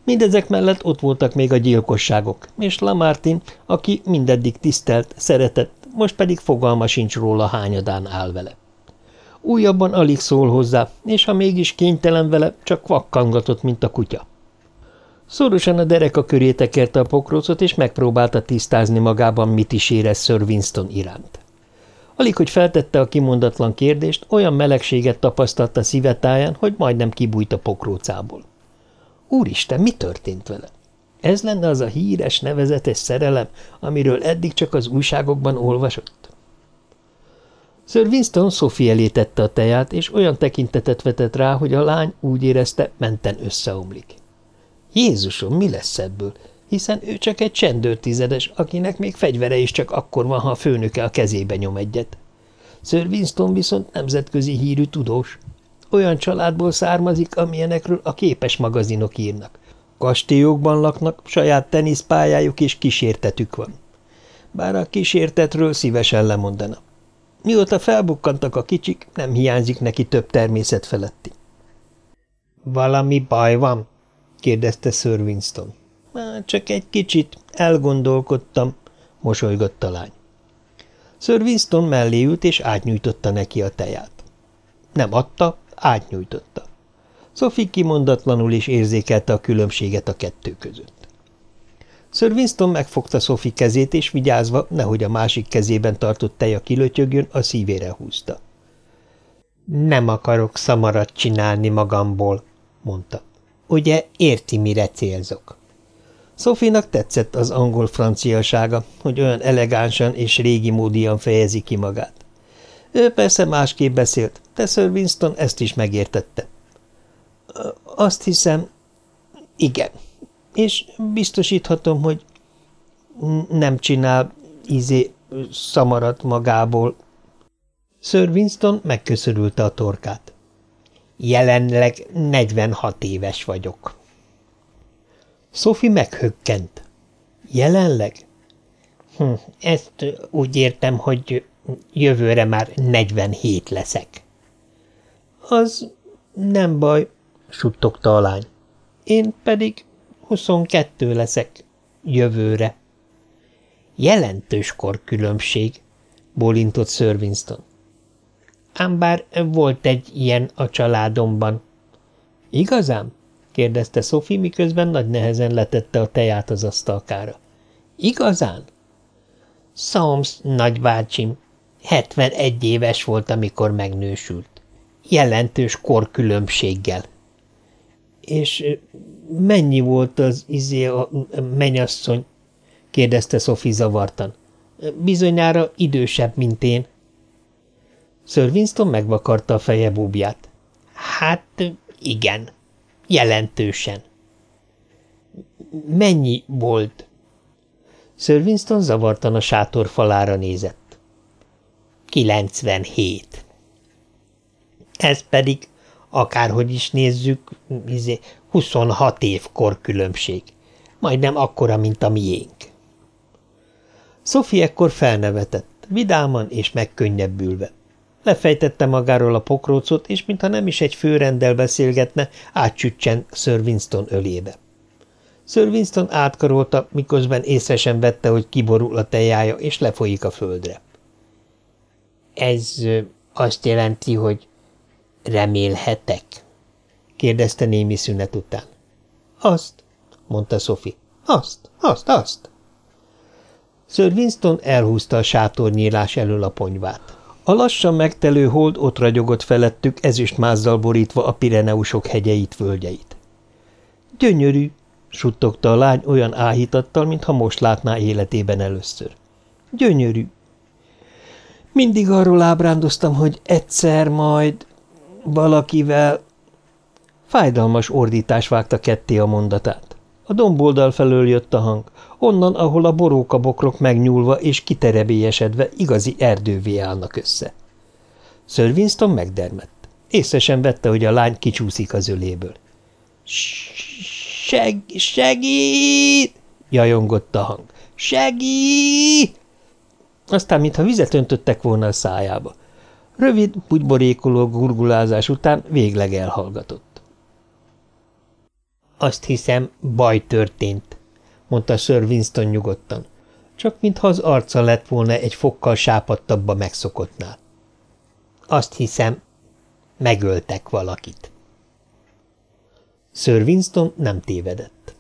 Mindezek mellett ott voltak még a gyilkosságok, és Lamartin, aki mindeddig tisztelt, szeretett, most pedig fogalma sincs róla hányadán áll vele. Újabban alig szól hozzá, és ha mégis kénytelen vele, csak vakkangatott, mint a kutya. Szorosan a dereka köré tekerte a pokrócot, és megpróbálta tisztázni magában, mit is érez Sir Winston iránt. Alig, hogy feltette a kimondatlan kérdést, olyan melegséget tapasztalta szívetáján, hogy majdnem kibújt a pokrócából. Úristen, mi történt vele? Ez lenne az a híres, nevezetes szerelem, amiről eddig csak az újságokban olvasott? Sir Winston Sophie elé tette a teját, és olyan tekintetet vetett rá, hogy a lány úgy érezte, menten összeomlik. Jézusom, mi lesz ebből? Hiszen ő csak egy csendőrtizedes, akinek még fegyvere is csak akkor van, ha a főnöke a kezébe nyom egyet. Sir Winston viszont nemzetközi hírű tudós. Olyan családból származik, amilyenekről a képes magazinok írnak. Kastélyokban laknak, saját teniszpályájuk és kísértetük van. Bár a kísértetről szívesen lemondana. Mióta felbukkantak a kicsik, nem hiányzik neki több természet feletti. – Valami baj van? – kérdezte Sir Winston. Csak egy kicsit, elgondolkodtam, mosolygott a lány. Sir Winston mellé ült, és átnyújtotta neki a teját. Nem adta, átnyújtotta. Sophie kimondatlanul is érzékelte a különbséget a kettő között. Sir Winston megfogta Sophie kezét, és vigyázva, nehogy a másik kezében tartott teja kilötyögjön, a szívére húzta. Nem akarok szamarat csinálni magamból, mondta. Ugye érti, mire célzok? Sophie-nak tetszett az angol franciasága, hogy olyan elegánsan és régi módian fejezi ki magát. Ő persze másképp beszélt, de Sir Winston ezt is megértette. Azt hiszem, igen, és biztosíthatom, hogy nem csinál izé szamarat magából. Sir Winston megköszörülte a torkát. Jelenleg 46 éves vagyok. Sophie meghökkent. Jelenleg? Hm, ezt úgy értem, hogy jövőre már 47 leszek. Az nem baj, suttogta a lány. Én pedig 22 leszek jövőre. Jelentős korkülönbség, bólintott Sir Winston. Ám bár volt egy ilyen a családomban. Igazán? Kérdezte Sophie, miközben nagy nehezen letette a teját az asztalkára. Igazán? Szomsz, nagybácsim, 71 éves volt, amikor megnősült. Jelentős korkülönbséggel. És mennyi volt az izé a menyasszony? kérdezte Sophie zavartan. Bizonyára idősebb, mint én. Sir Winston megvakarta a feje búbját. Hát igen, jelentősen. Mennyi volt? Sir Winston zavartan a sátor falára nézett. 97. Ez pedig, akárhogy is nézzük, izé, 26 év korkülönbség. Majdnem akkora, mint a miénk. Sophie ekkor felnevetett, vidáman és megkönnyebbülve. Lefejtette magáról a pokrócot, és mintha nem is egy főrendel beszélgetne, átcsüccsen Sir Winston ölébe. Sir Winston átkarolta, miközben észre sem vette, hogy kiborul a tejája, és lefolyik a földre. – Ez azt jelenti, hogy remélhetek? – kérdezte némi szünet után. – Azt – mondta Sophie. – Azt, azt, azt. Sir Winston elhúzta a sátornyílás elől a ponyvát. A lassan megtelő hold ott ragyogott felettük ezüstmázzal borítva a Pireneusok hegyeit, völgyeit. Gyönyörű, suttogta a lány olyan áhítattal, mintha most látná életében először. Gyönyörű. Mindig arról ábrándoztam, hogy egyszer majd valakivel... Fájdalmas ordítás vágta ketté a mondatát. A domboldal felől jött a hang, onnan, ahol a borókabokrok megnyúlva és kiterebélyesedve igazi erdővé állnak össze. Sir Winston megdermett. Észre sem vette, hogy a lány kicsúszik az öléből. – Seg segít! – jajongott a hang. – Segít! Aztán, mintha vizet öntöttek volna a szájába. Rövid, bugyborékoló gurgulázás után végleg elhallgatott. – Azt hiszem, baj történt – mondta Sir Winston nyugodtan, csak mintha az arca lett volna egy fokkal sápadtabb a megszokottnál. – Azt hiszem, megöltek valakit. Sir Winston nem tévedett.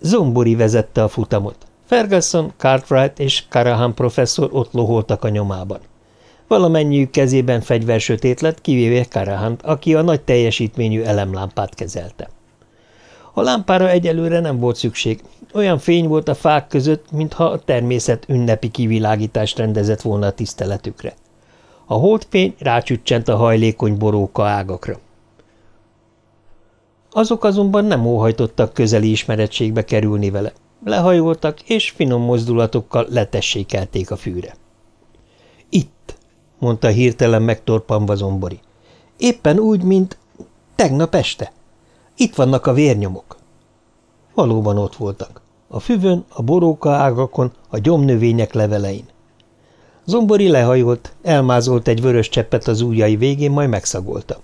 Zombori vezette a futamot. Ferguson, Cartwright és Carahan professzor ott loholtak a nyomában. Valamennyiük kezében fegyver sötét lett, kivéve Carahant, aki a nagy teljesítményű elemlámpát kezelte. A lámpára egyelőre nem volt szükség. Olyan fény volt a fák között, mintha a természet ünnepi kivilágítást rendezett volna a tiszteletükre. A holdfény rácsüccsent a hajlékony boróka ágakra. Azok azonban nem óhajtottak közeli ismerettségbe kerülni vele. Lehajoltak, és finom mozdulatokkal letessékelték a fűre. Itt, mondta hirtelen megtorpanva zombori. Éppen úgy, mint tegnap este. Itt vannak a vérnyomok. Valóban ott voltak. A füvön, a boróka ágakon, a gyomnövények levelein. Zombori lehajolt, elmázolt egy vörös cseppet az ujjai végén, majd megszagolta.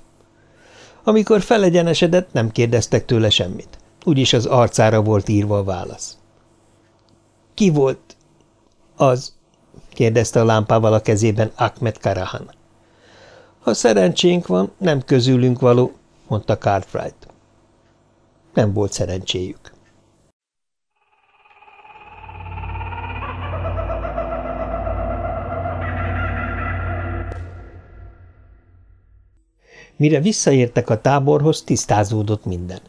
Amikor felegyenesedett, nem kérdeztek tőle semmit. Úgyis az arcára volt írva a válasz. Ki volt? Az, kérdezte a lámpával a kezében Ahmed Karahan. Ha szerencsénk van, nem közülünk való, mondta Cartwright. Nem volt szerencséjük. Mire visszaértek a táborhoz, tisztázódott minden.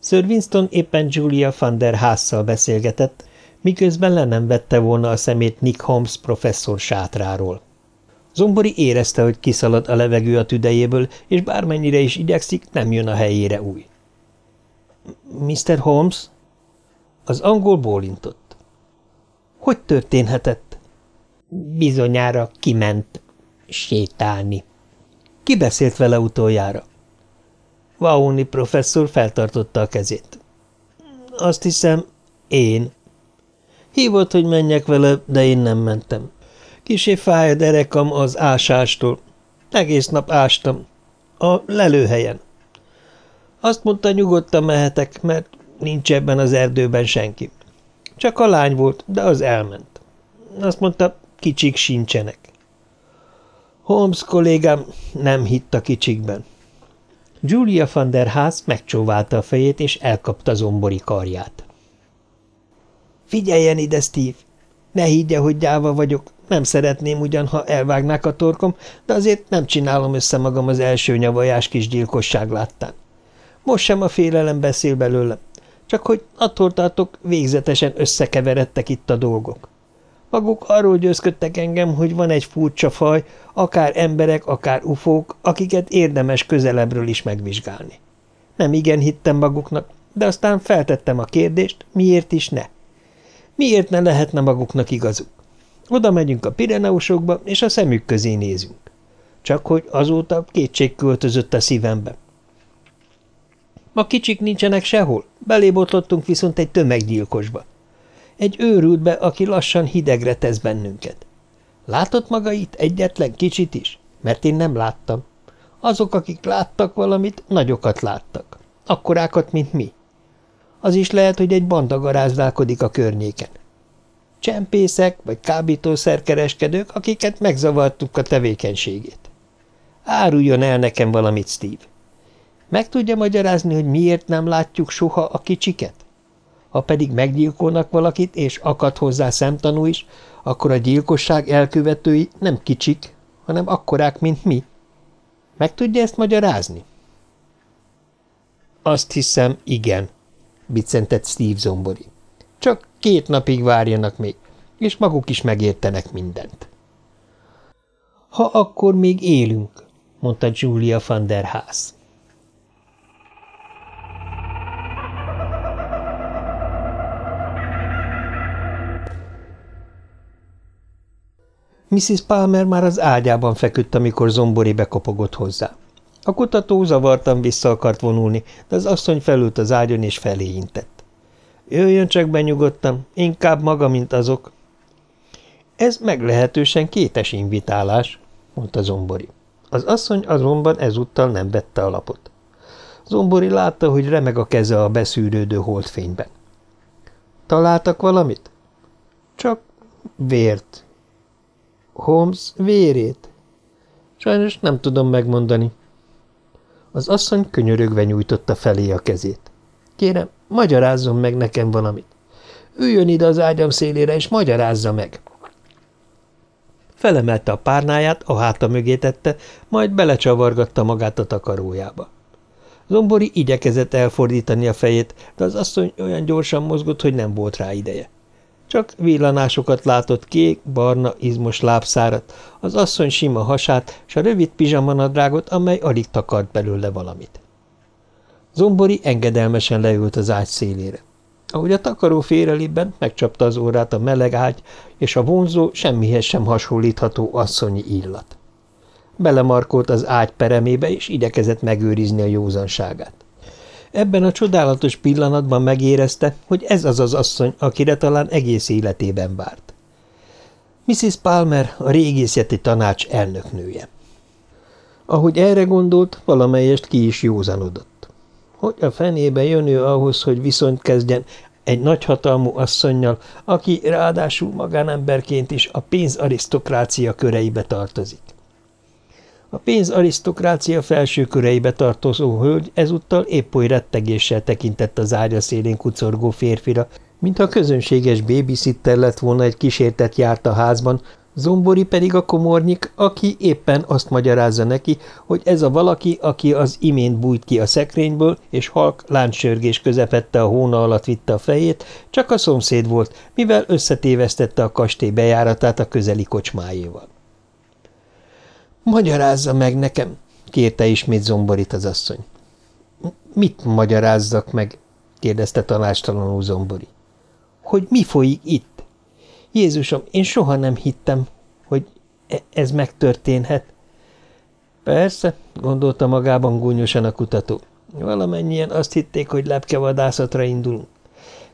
Sir Winston éppen Julia van der Haasszal beszélgetett, miközben le nem vette volna a szemét Nick Holmes professzor sátráról. Zombori érezte, hogy kiszalad a levegő a tüdejéből, és bármennyire is igyekszik, nem jön a helyére új. – Mr. Holmes? Az angol bólintott. – Hogy történhetett? – Bizonyára kiment sétálni. – Ki beszélt vele utoljára? Vauni professzor feltartotta a kezét. – Azt hiszem, én. Hívott, hogy menjek vele, de én nem mentem. Kisé fáj a derekam az ásástól. Egész nap ástam. A lelőhelyen. Azt mondta, nyugodtan mehetek, mert nincs ebben az erdőben senki. Csak a lány volt, de az elment. Azt mondta, kicsik sincsenek. Holmes kollégám nem hitt a kicsikben. Julia van der Haas megcsóválta a fejét, és elkapta zombori karját. – Figyeljen ide, Steve! Ne higgye, hogy gyáva vagyok. Nem szeretném ugyan, ha elvágnák a torkom, de azért nem csinálom össze magam az első nyavajás kis gyilkosság láttán. Most sem a félelem beszél belőlem, csak hogy attól tartok, végzetesen összekeveredtek itt a dolgok. Maguk arról győzködtek engem, hogy van egy furcsa faj, akár emberek, akár ufók, akiket érdemes közelebbről is megvizsgálni. Nem igen hittem maguknak, de aztán feltettem a kérdést, miért is ne? Miért ne lehetne maguknak igazuk? Oda megyünk a Pireneusokba, és a szemük közé nézünk. Csak hogy azóta kétség költözött a szívembe. Ma kicsik nincsenek sehol, belébotlottunk viszont egy tömeggyilkosba. Egy őrültbe, aki lassan hidegre tesz bennünket. Látott maga itt egyetlen kicsit is? Mert én nem láttam. Azok, akik láttak valamit, nagyokat láttak. Akkorákat, mint mi. Az is lehet, hogy egy banda garázdálkodik a környéken. Csempészek vagy kábítószerkereskedők, akiket megzavartuk a tevékenységét. Áruljon el nekem valamit, Steve. Meg tudja magyarázni, hogy miért nem látjuk soha a kicsiket? Ha pedig meggyilkolnak valakit, és akad hozzá szemtanú is, akkor a gyilkosság elkövetői nem kicsik, hanem akkorák, mint mi. Meg tudja ezt magyarázni? Azt hiszem, igen, biccentett Steve zombori. Csak két napig várjanak még, és maguk is megértenek mindent. Ha akkor még élünk, mondta Julia van der Haas. Mrs. Palmer már az ágyában feküdt, amikor Zombori bekopogott hozzá. A kutató zavartan vissza akart vonulni, de az asszony felült az ágyon és felé intett. Jöjjön csak be nyugodtan, inkább maga, mint azok. Ez meglehetősen kétes invitálás, mondta Zombori. Az asszony azonban ezúttal nem vette a lapot. Zombori látta, hogy remeg a keze a beszűrődő holdfényben. Találtak valamit? Csak vért. Holmes vérét? Sajnos nem tudom megmondani. Az asszony könyörögve nyújtotta felé a kezét. Kérem, magyarázzon meg nekem valamit. Üljön ide az ágyam szélére, és magyarázza meg. Felemelte a párnáját, a háta mögé tette, majd belecsavargatta magát a takarójába. Zombori igyekezett elfordítani a fejét, de az asszony olyan gyorsan mozgott, hogy nem volt rá ideje. Csak villanásokat látott kék, barna, izmos lábszárat, az asszony sima hasát, s a rövid pizsamanadrágot, amely alig takart belőle valamit. Zombori engedelmesen leült az ágy szélére. Ahogy a takaró félrelibben, megcsapta az órát a meleg ágy, és a vonzó, semmihez sem hasonlítható asszonyi illat. Belemarkolt az ágy peremébe, és igyekezett megőrizni a józanságát. Ebben a csodálatos pillanatban megérezte, hogy ez az az asszony, akire talán egész életében várt. Mrs. Palmer a régészeti tanács elnöknője. Ahogy erre gondolt, valamelyest ki is józanodott. Hogy a fenébe jön ő ahhoz, hogy viszonyt kezdjen Egy nagyhatalmú asszonynal, aki ráadásul magánemberként is a pénzarisztokrácia köreibe tartozik. A pénzarisztokrácia felső köreibe tartozó hölgy ezúttal épp oly rettegéssel tekintett az ágya szélén kucorgó férfira, mintha közönséges babysitter lett volna egy kísértet járt a házban, Zombori pedig a komornyik, aki éppen azt magyarázza neki, hogy ez a valaki, aki az imént bújt ki a szekrényből, és halk láncsörgés közepette a hóna alatt vitte a fejét, csak a szomszéd volt, mivel összetévesztette a kastély bejáratát a közeli kocsmájéval. – Magyarázza meg nekem! – kérte ismét Zomborit az asszony. – Mit magyarázzak meg? – kérdezte tanástalanul Zombori. – Hogy mi folyik itt? Jézusom, én soha nem hittem, hogy e- ez megtörténhet. Persze, gondolta magában gúnyosan a kutató. Valamennyien azt hitték, hogy lepkevadászatra indulunk.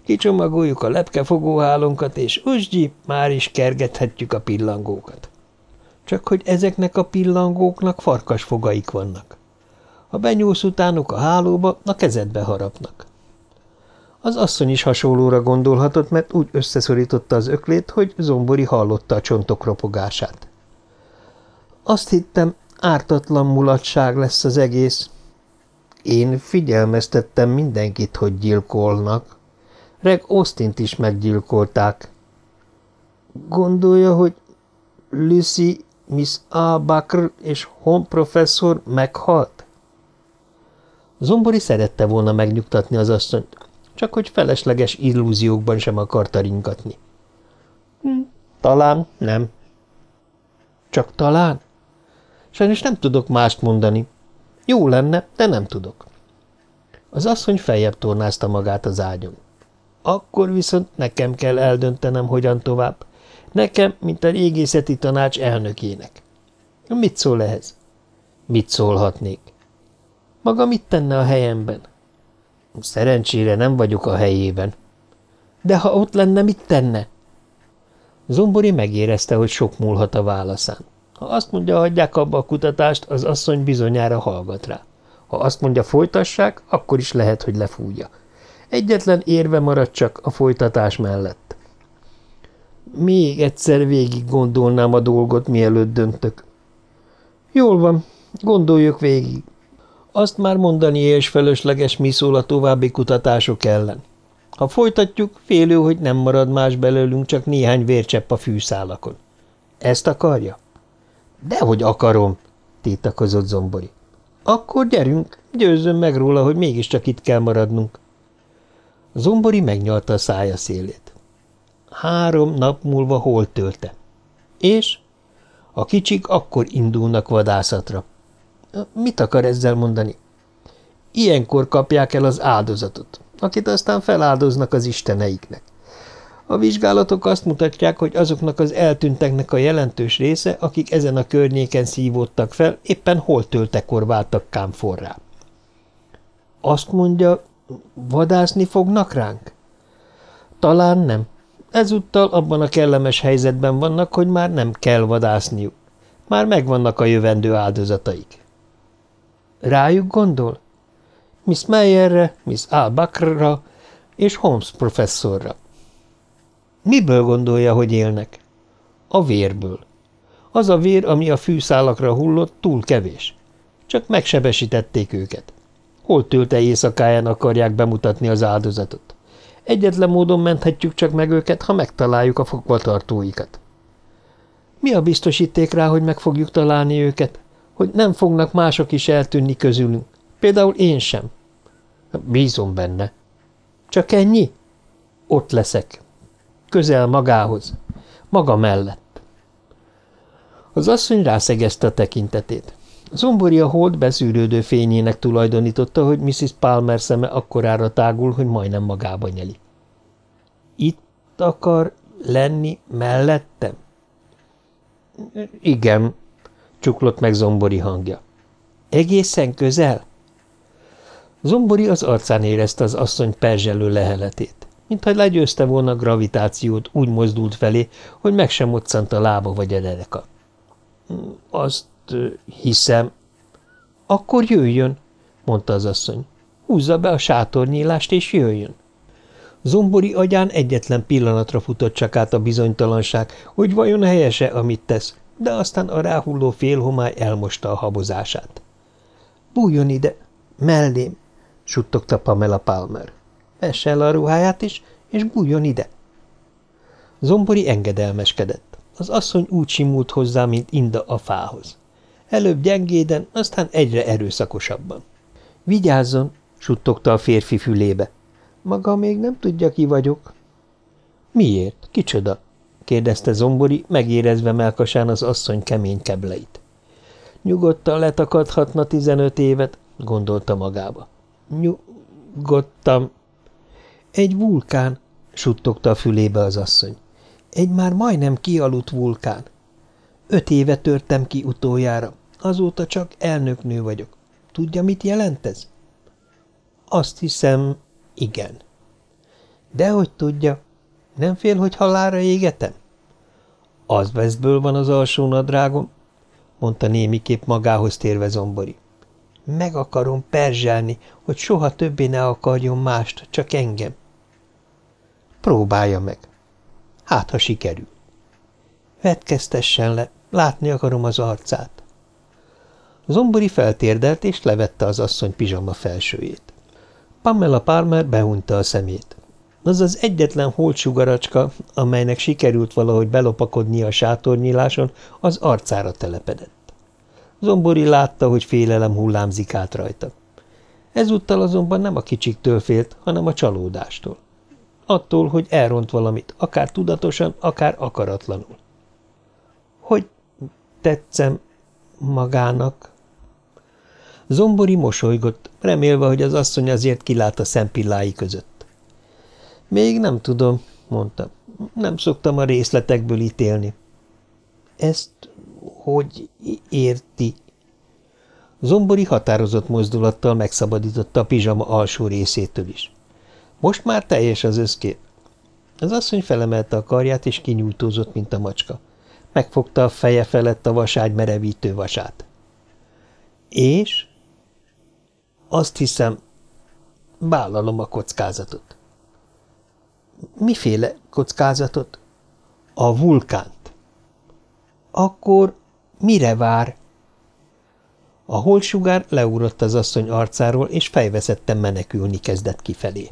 Kicsomagoljuk a lepkefogóhálónkat, és usgyi, már is kergethetjük a pillangókat. Csak hogy ezeknek a pillangóknak farkas fogaik vannak. Ha benyúlsz utánuk a hálóba, a kezedbe harapnak. Az asszony is hasonlóra gondolhatott, mert úgy összeszorította az öklét, hogy Zombori hallotta a csontok ropogását. Azt hittem, ártatlan mulatság lesz az egész. Én figyelmeztettem mindenkit, hogy gyilkolnak. Reg Austint is meggyilkolták. Gondolja, hogy Lucy, Miss A. Bakr és Hon professzor meghalt? Zombori szerette volna megnyugtatni az asszonyt, csak hogy felesleges illúziókban sem akarta ringatni. Hm, talán nem. Csak talán? Sajnos nem tudok mást mondani. Jó lenne, de nem tudok. Az asszony feljebb tornázta magát az ágyon. Akkor viszont nekem kell eldöntenem, hogyan tovább. Nekem, mint a régészeti tanács elnökének. Mit szól ehhez? Mit szólhatnék? Maga mit tenne a helyemben? Szerencsére nem vagyok a helyében. De ha ott lenne, mit tenne? Zombori megérezte, hogy sok múlhat a válaszán. Ha azt mondja, hagyják abba a kutatást, az asszony bizonyára hallgat rá. Ha azt mondja, folytassák, akkor is lehet, hogy lefújja. Egyetlen érve marad csak a folytatás mellett. Még egyszer végig gondolnám a dolgot, mielőtt döntök. Jól van, gondoljuk végig. Azt már mondani és felesleges mi szól a további kutatások ellen. Ha folytatjuk, félő, hogy nem marad más belőlünk, csak néhány vércsepp a fűszálakon. Ezt akarja? Dehogy akarom, tétakozott Zombori. Akkor gyerünk, győzzön meg róla, hogy mégiscsak itt kell maradnunk. Zombori megnyalta a szája szélét. Három nap múlva hol tölte. És? A kicsik akkor indulnak vadászatra. Mit akar ezzel mondani? Ilyenkor kapják el az áldozatot, akit aztán feláldoznak az isteneiknek. A vizsgálatok azt mutatják, hogy azoknak az eltűnteknek a jelentős része, akik ezen a környéken szívódtak fel, éppen holtöltekor váltak kámforrá. Azt mondja, vadászni fognak ránk? Talán nem. Ezúttal abban a kellemes helyzetben vannak, hogy már nem kell vadászniuk. Már megvannak a jövendő áldozataik. Rájuk gondol? Miss Meyerre, Miss Albakrra és Holmes professzorra. Miből gondolja, hogy élnek? A vérből. Az a vér, ami a fűszálakra hullott, túl kevés. Csak megsebesítették őket. Hol tölte éjszakáján akarják bemutatni az áldozatot? Egyetlen módon menthetjük csak meg őket, ha megtaláljuk a fogvatartóikat. Mi a biztosíték rá, hogy meg fogjuk találni őket? hogy nem fognak mások is eltűnni közülünk. Például én sem. Bízom benne. Csak ennyi? Ott leszek. Közel magához. Maga mellett. Az asszony rászegezte a tekintetét. Zombori a hold beszűrődő fényének tulajdonította, hogy Mrs. Palmer szeme akkorára tágul, hogy majdnem magába nyeli. Itt akar lenni mellettem? Igen, csuklott meg Zombori hangja. Egészen közel? Zombori az arcán érezte az asszony perzselő leheletét, mintha legyőzte volna gravitációt, úgy mozdult felé, hogy meg sem moccant a lába vagy a dereka. Azt hiszem. Akkor jöjjön, mondta az asszony. Húzza be a sátornyílást, és jöjjön. Zombori agyán egyetlen pillanatra futott csak át a bizonytalanság, hogy vajon helyese, amit tesz, de aztán a ráhulló félhomály elmosta a habozását. – Bújjon ide! Mellém! – suttogta Pamela Palmer. – Vesse el a ruháját is, és bújjon ide! Zombori engedelmeskedett. Az asszony úgy simult hozzá, mint inda a fához. Előbb gyengéden, aztán egyre erőszakosabban. – Vigyázzon! – suttogta a férfi fülébe. – Maga még nem tudja, ki vagyok. – Miért? Kicsoda? – kérdezte Zombori, megérezve melkasán az asszony kemény kebleit. – Nyugodtan letakadhatna tizenöt évet – gondolta magába. – Nyugodtam. – Egy vulkán – suttogta a fülébe az asszony. – Egy már majdnem kialudt vulkán. Öt éve törtem ki utoljára, azóta csak elnöknő vagyok. Tudja, mit jelent ez? Azt hiszem, igen. Dehogy tudja. Nem fél, hogy halára égetem? Az veszből van az alsó nadrágom, mondta némiképp magához térve zombori. Meg akarom perzselni, hogy soha többé ne akarjon mást, csak engem. Próbálja meg. Hát, ha sikerül. Vetkeztessen le, látni akarom az arcát. Zombori feltérdelt, és levette az asszony pizsama felsőjét. Pamela Palmer behunta a szemét. Az az egyetlen holtsugaracska, amelynek sikerült valahogy belopakodnia a sátornyíláson, az arcára telepedett. Zombori látta, hogy félelem hullámzik át rajta. Ezúttal azonban nem a kicsiktől félt, hanem a csalódástól. Attól, hogy elront valamit, akár tudatosan, akár akaratlanul. Hogy tetszem magának? Zombori mosolygott, remélve, hogy az asszony azért kilát a szempillái között. Még nem tudom, mondta. Nem szoktam a részletekből ítélni. Ezt hogy érti? Zombori határozott mozdulattal megszabadította a pizsama alsó részétől is. Most már teljes az összkép. Az asszony felemelte a karját, és kinyújtózott, mint a macska. Megfogta a feje felett a vaságy merevítő vasát. És? Azt hiszem, vállalom a kockázatot. Miféle kockázatot? A vulkánt. Akkor mire vár? A holtsugár leugrott az asszony arcáról, és fejveszetten menekülni kezdett kifelé.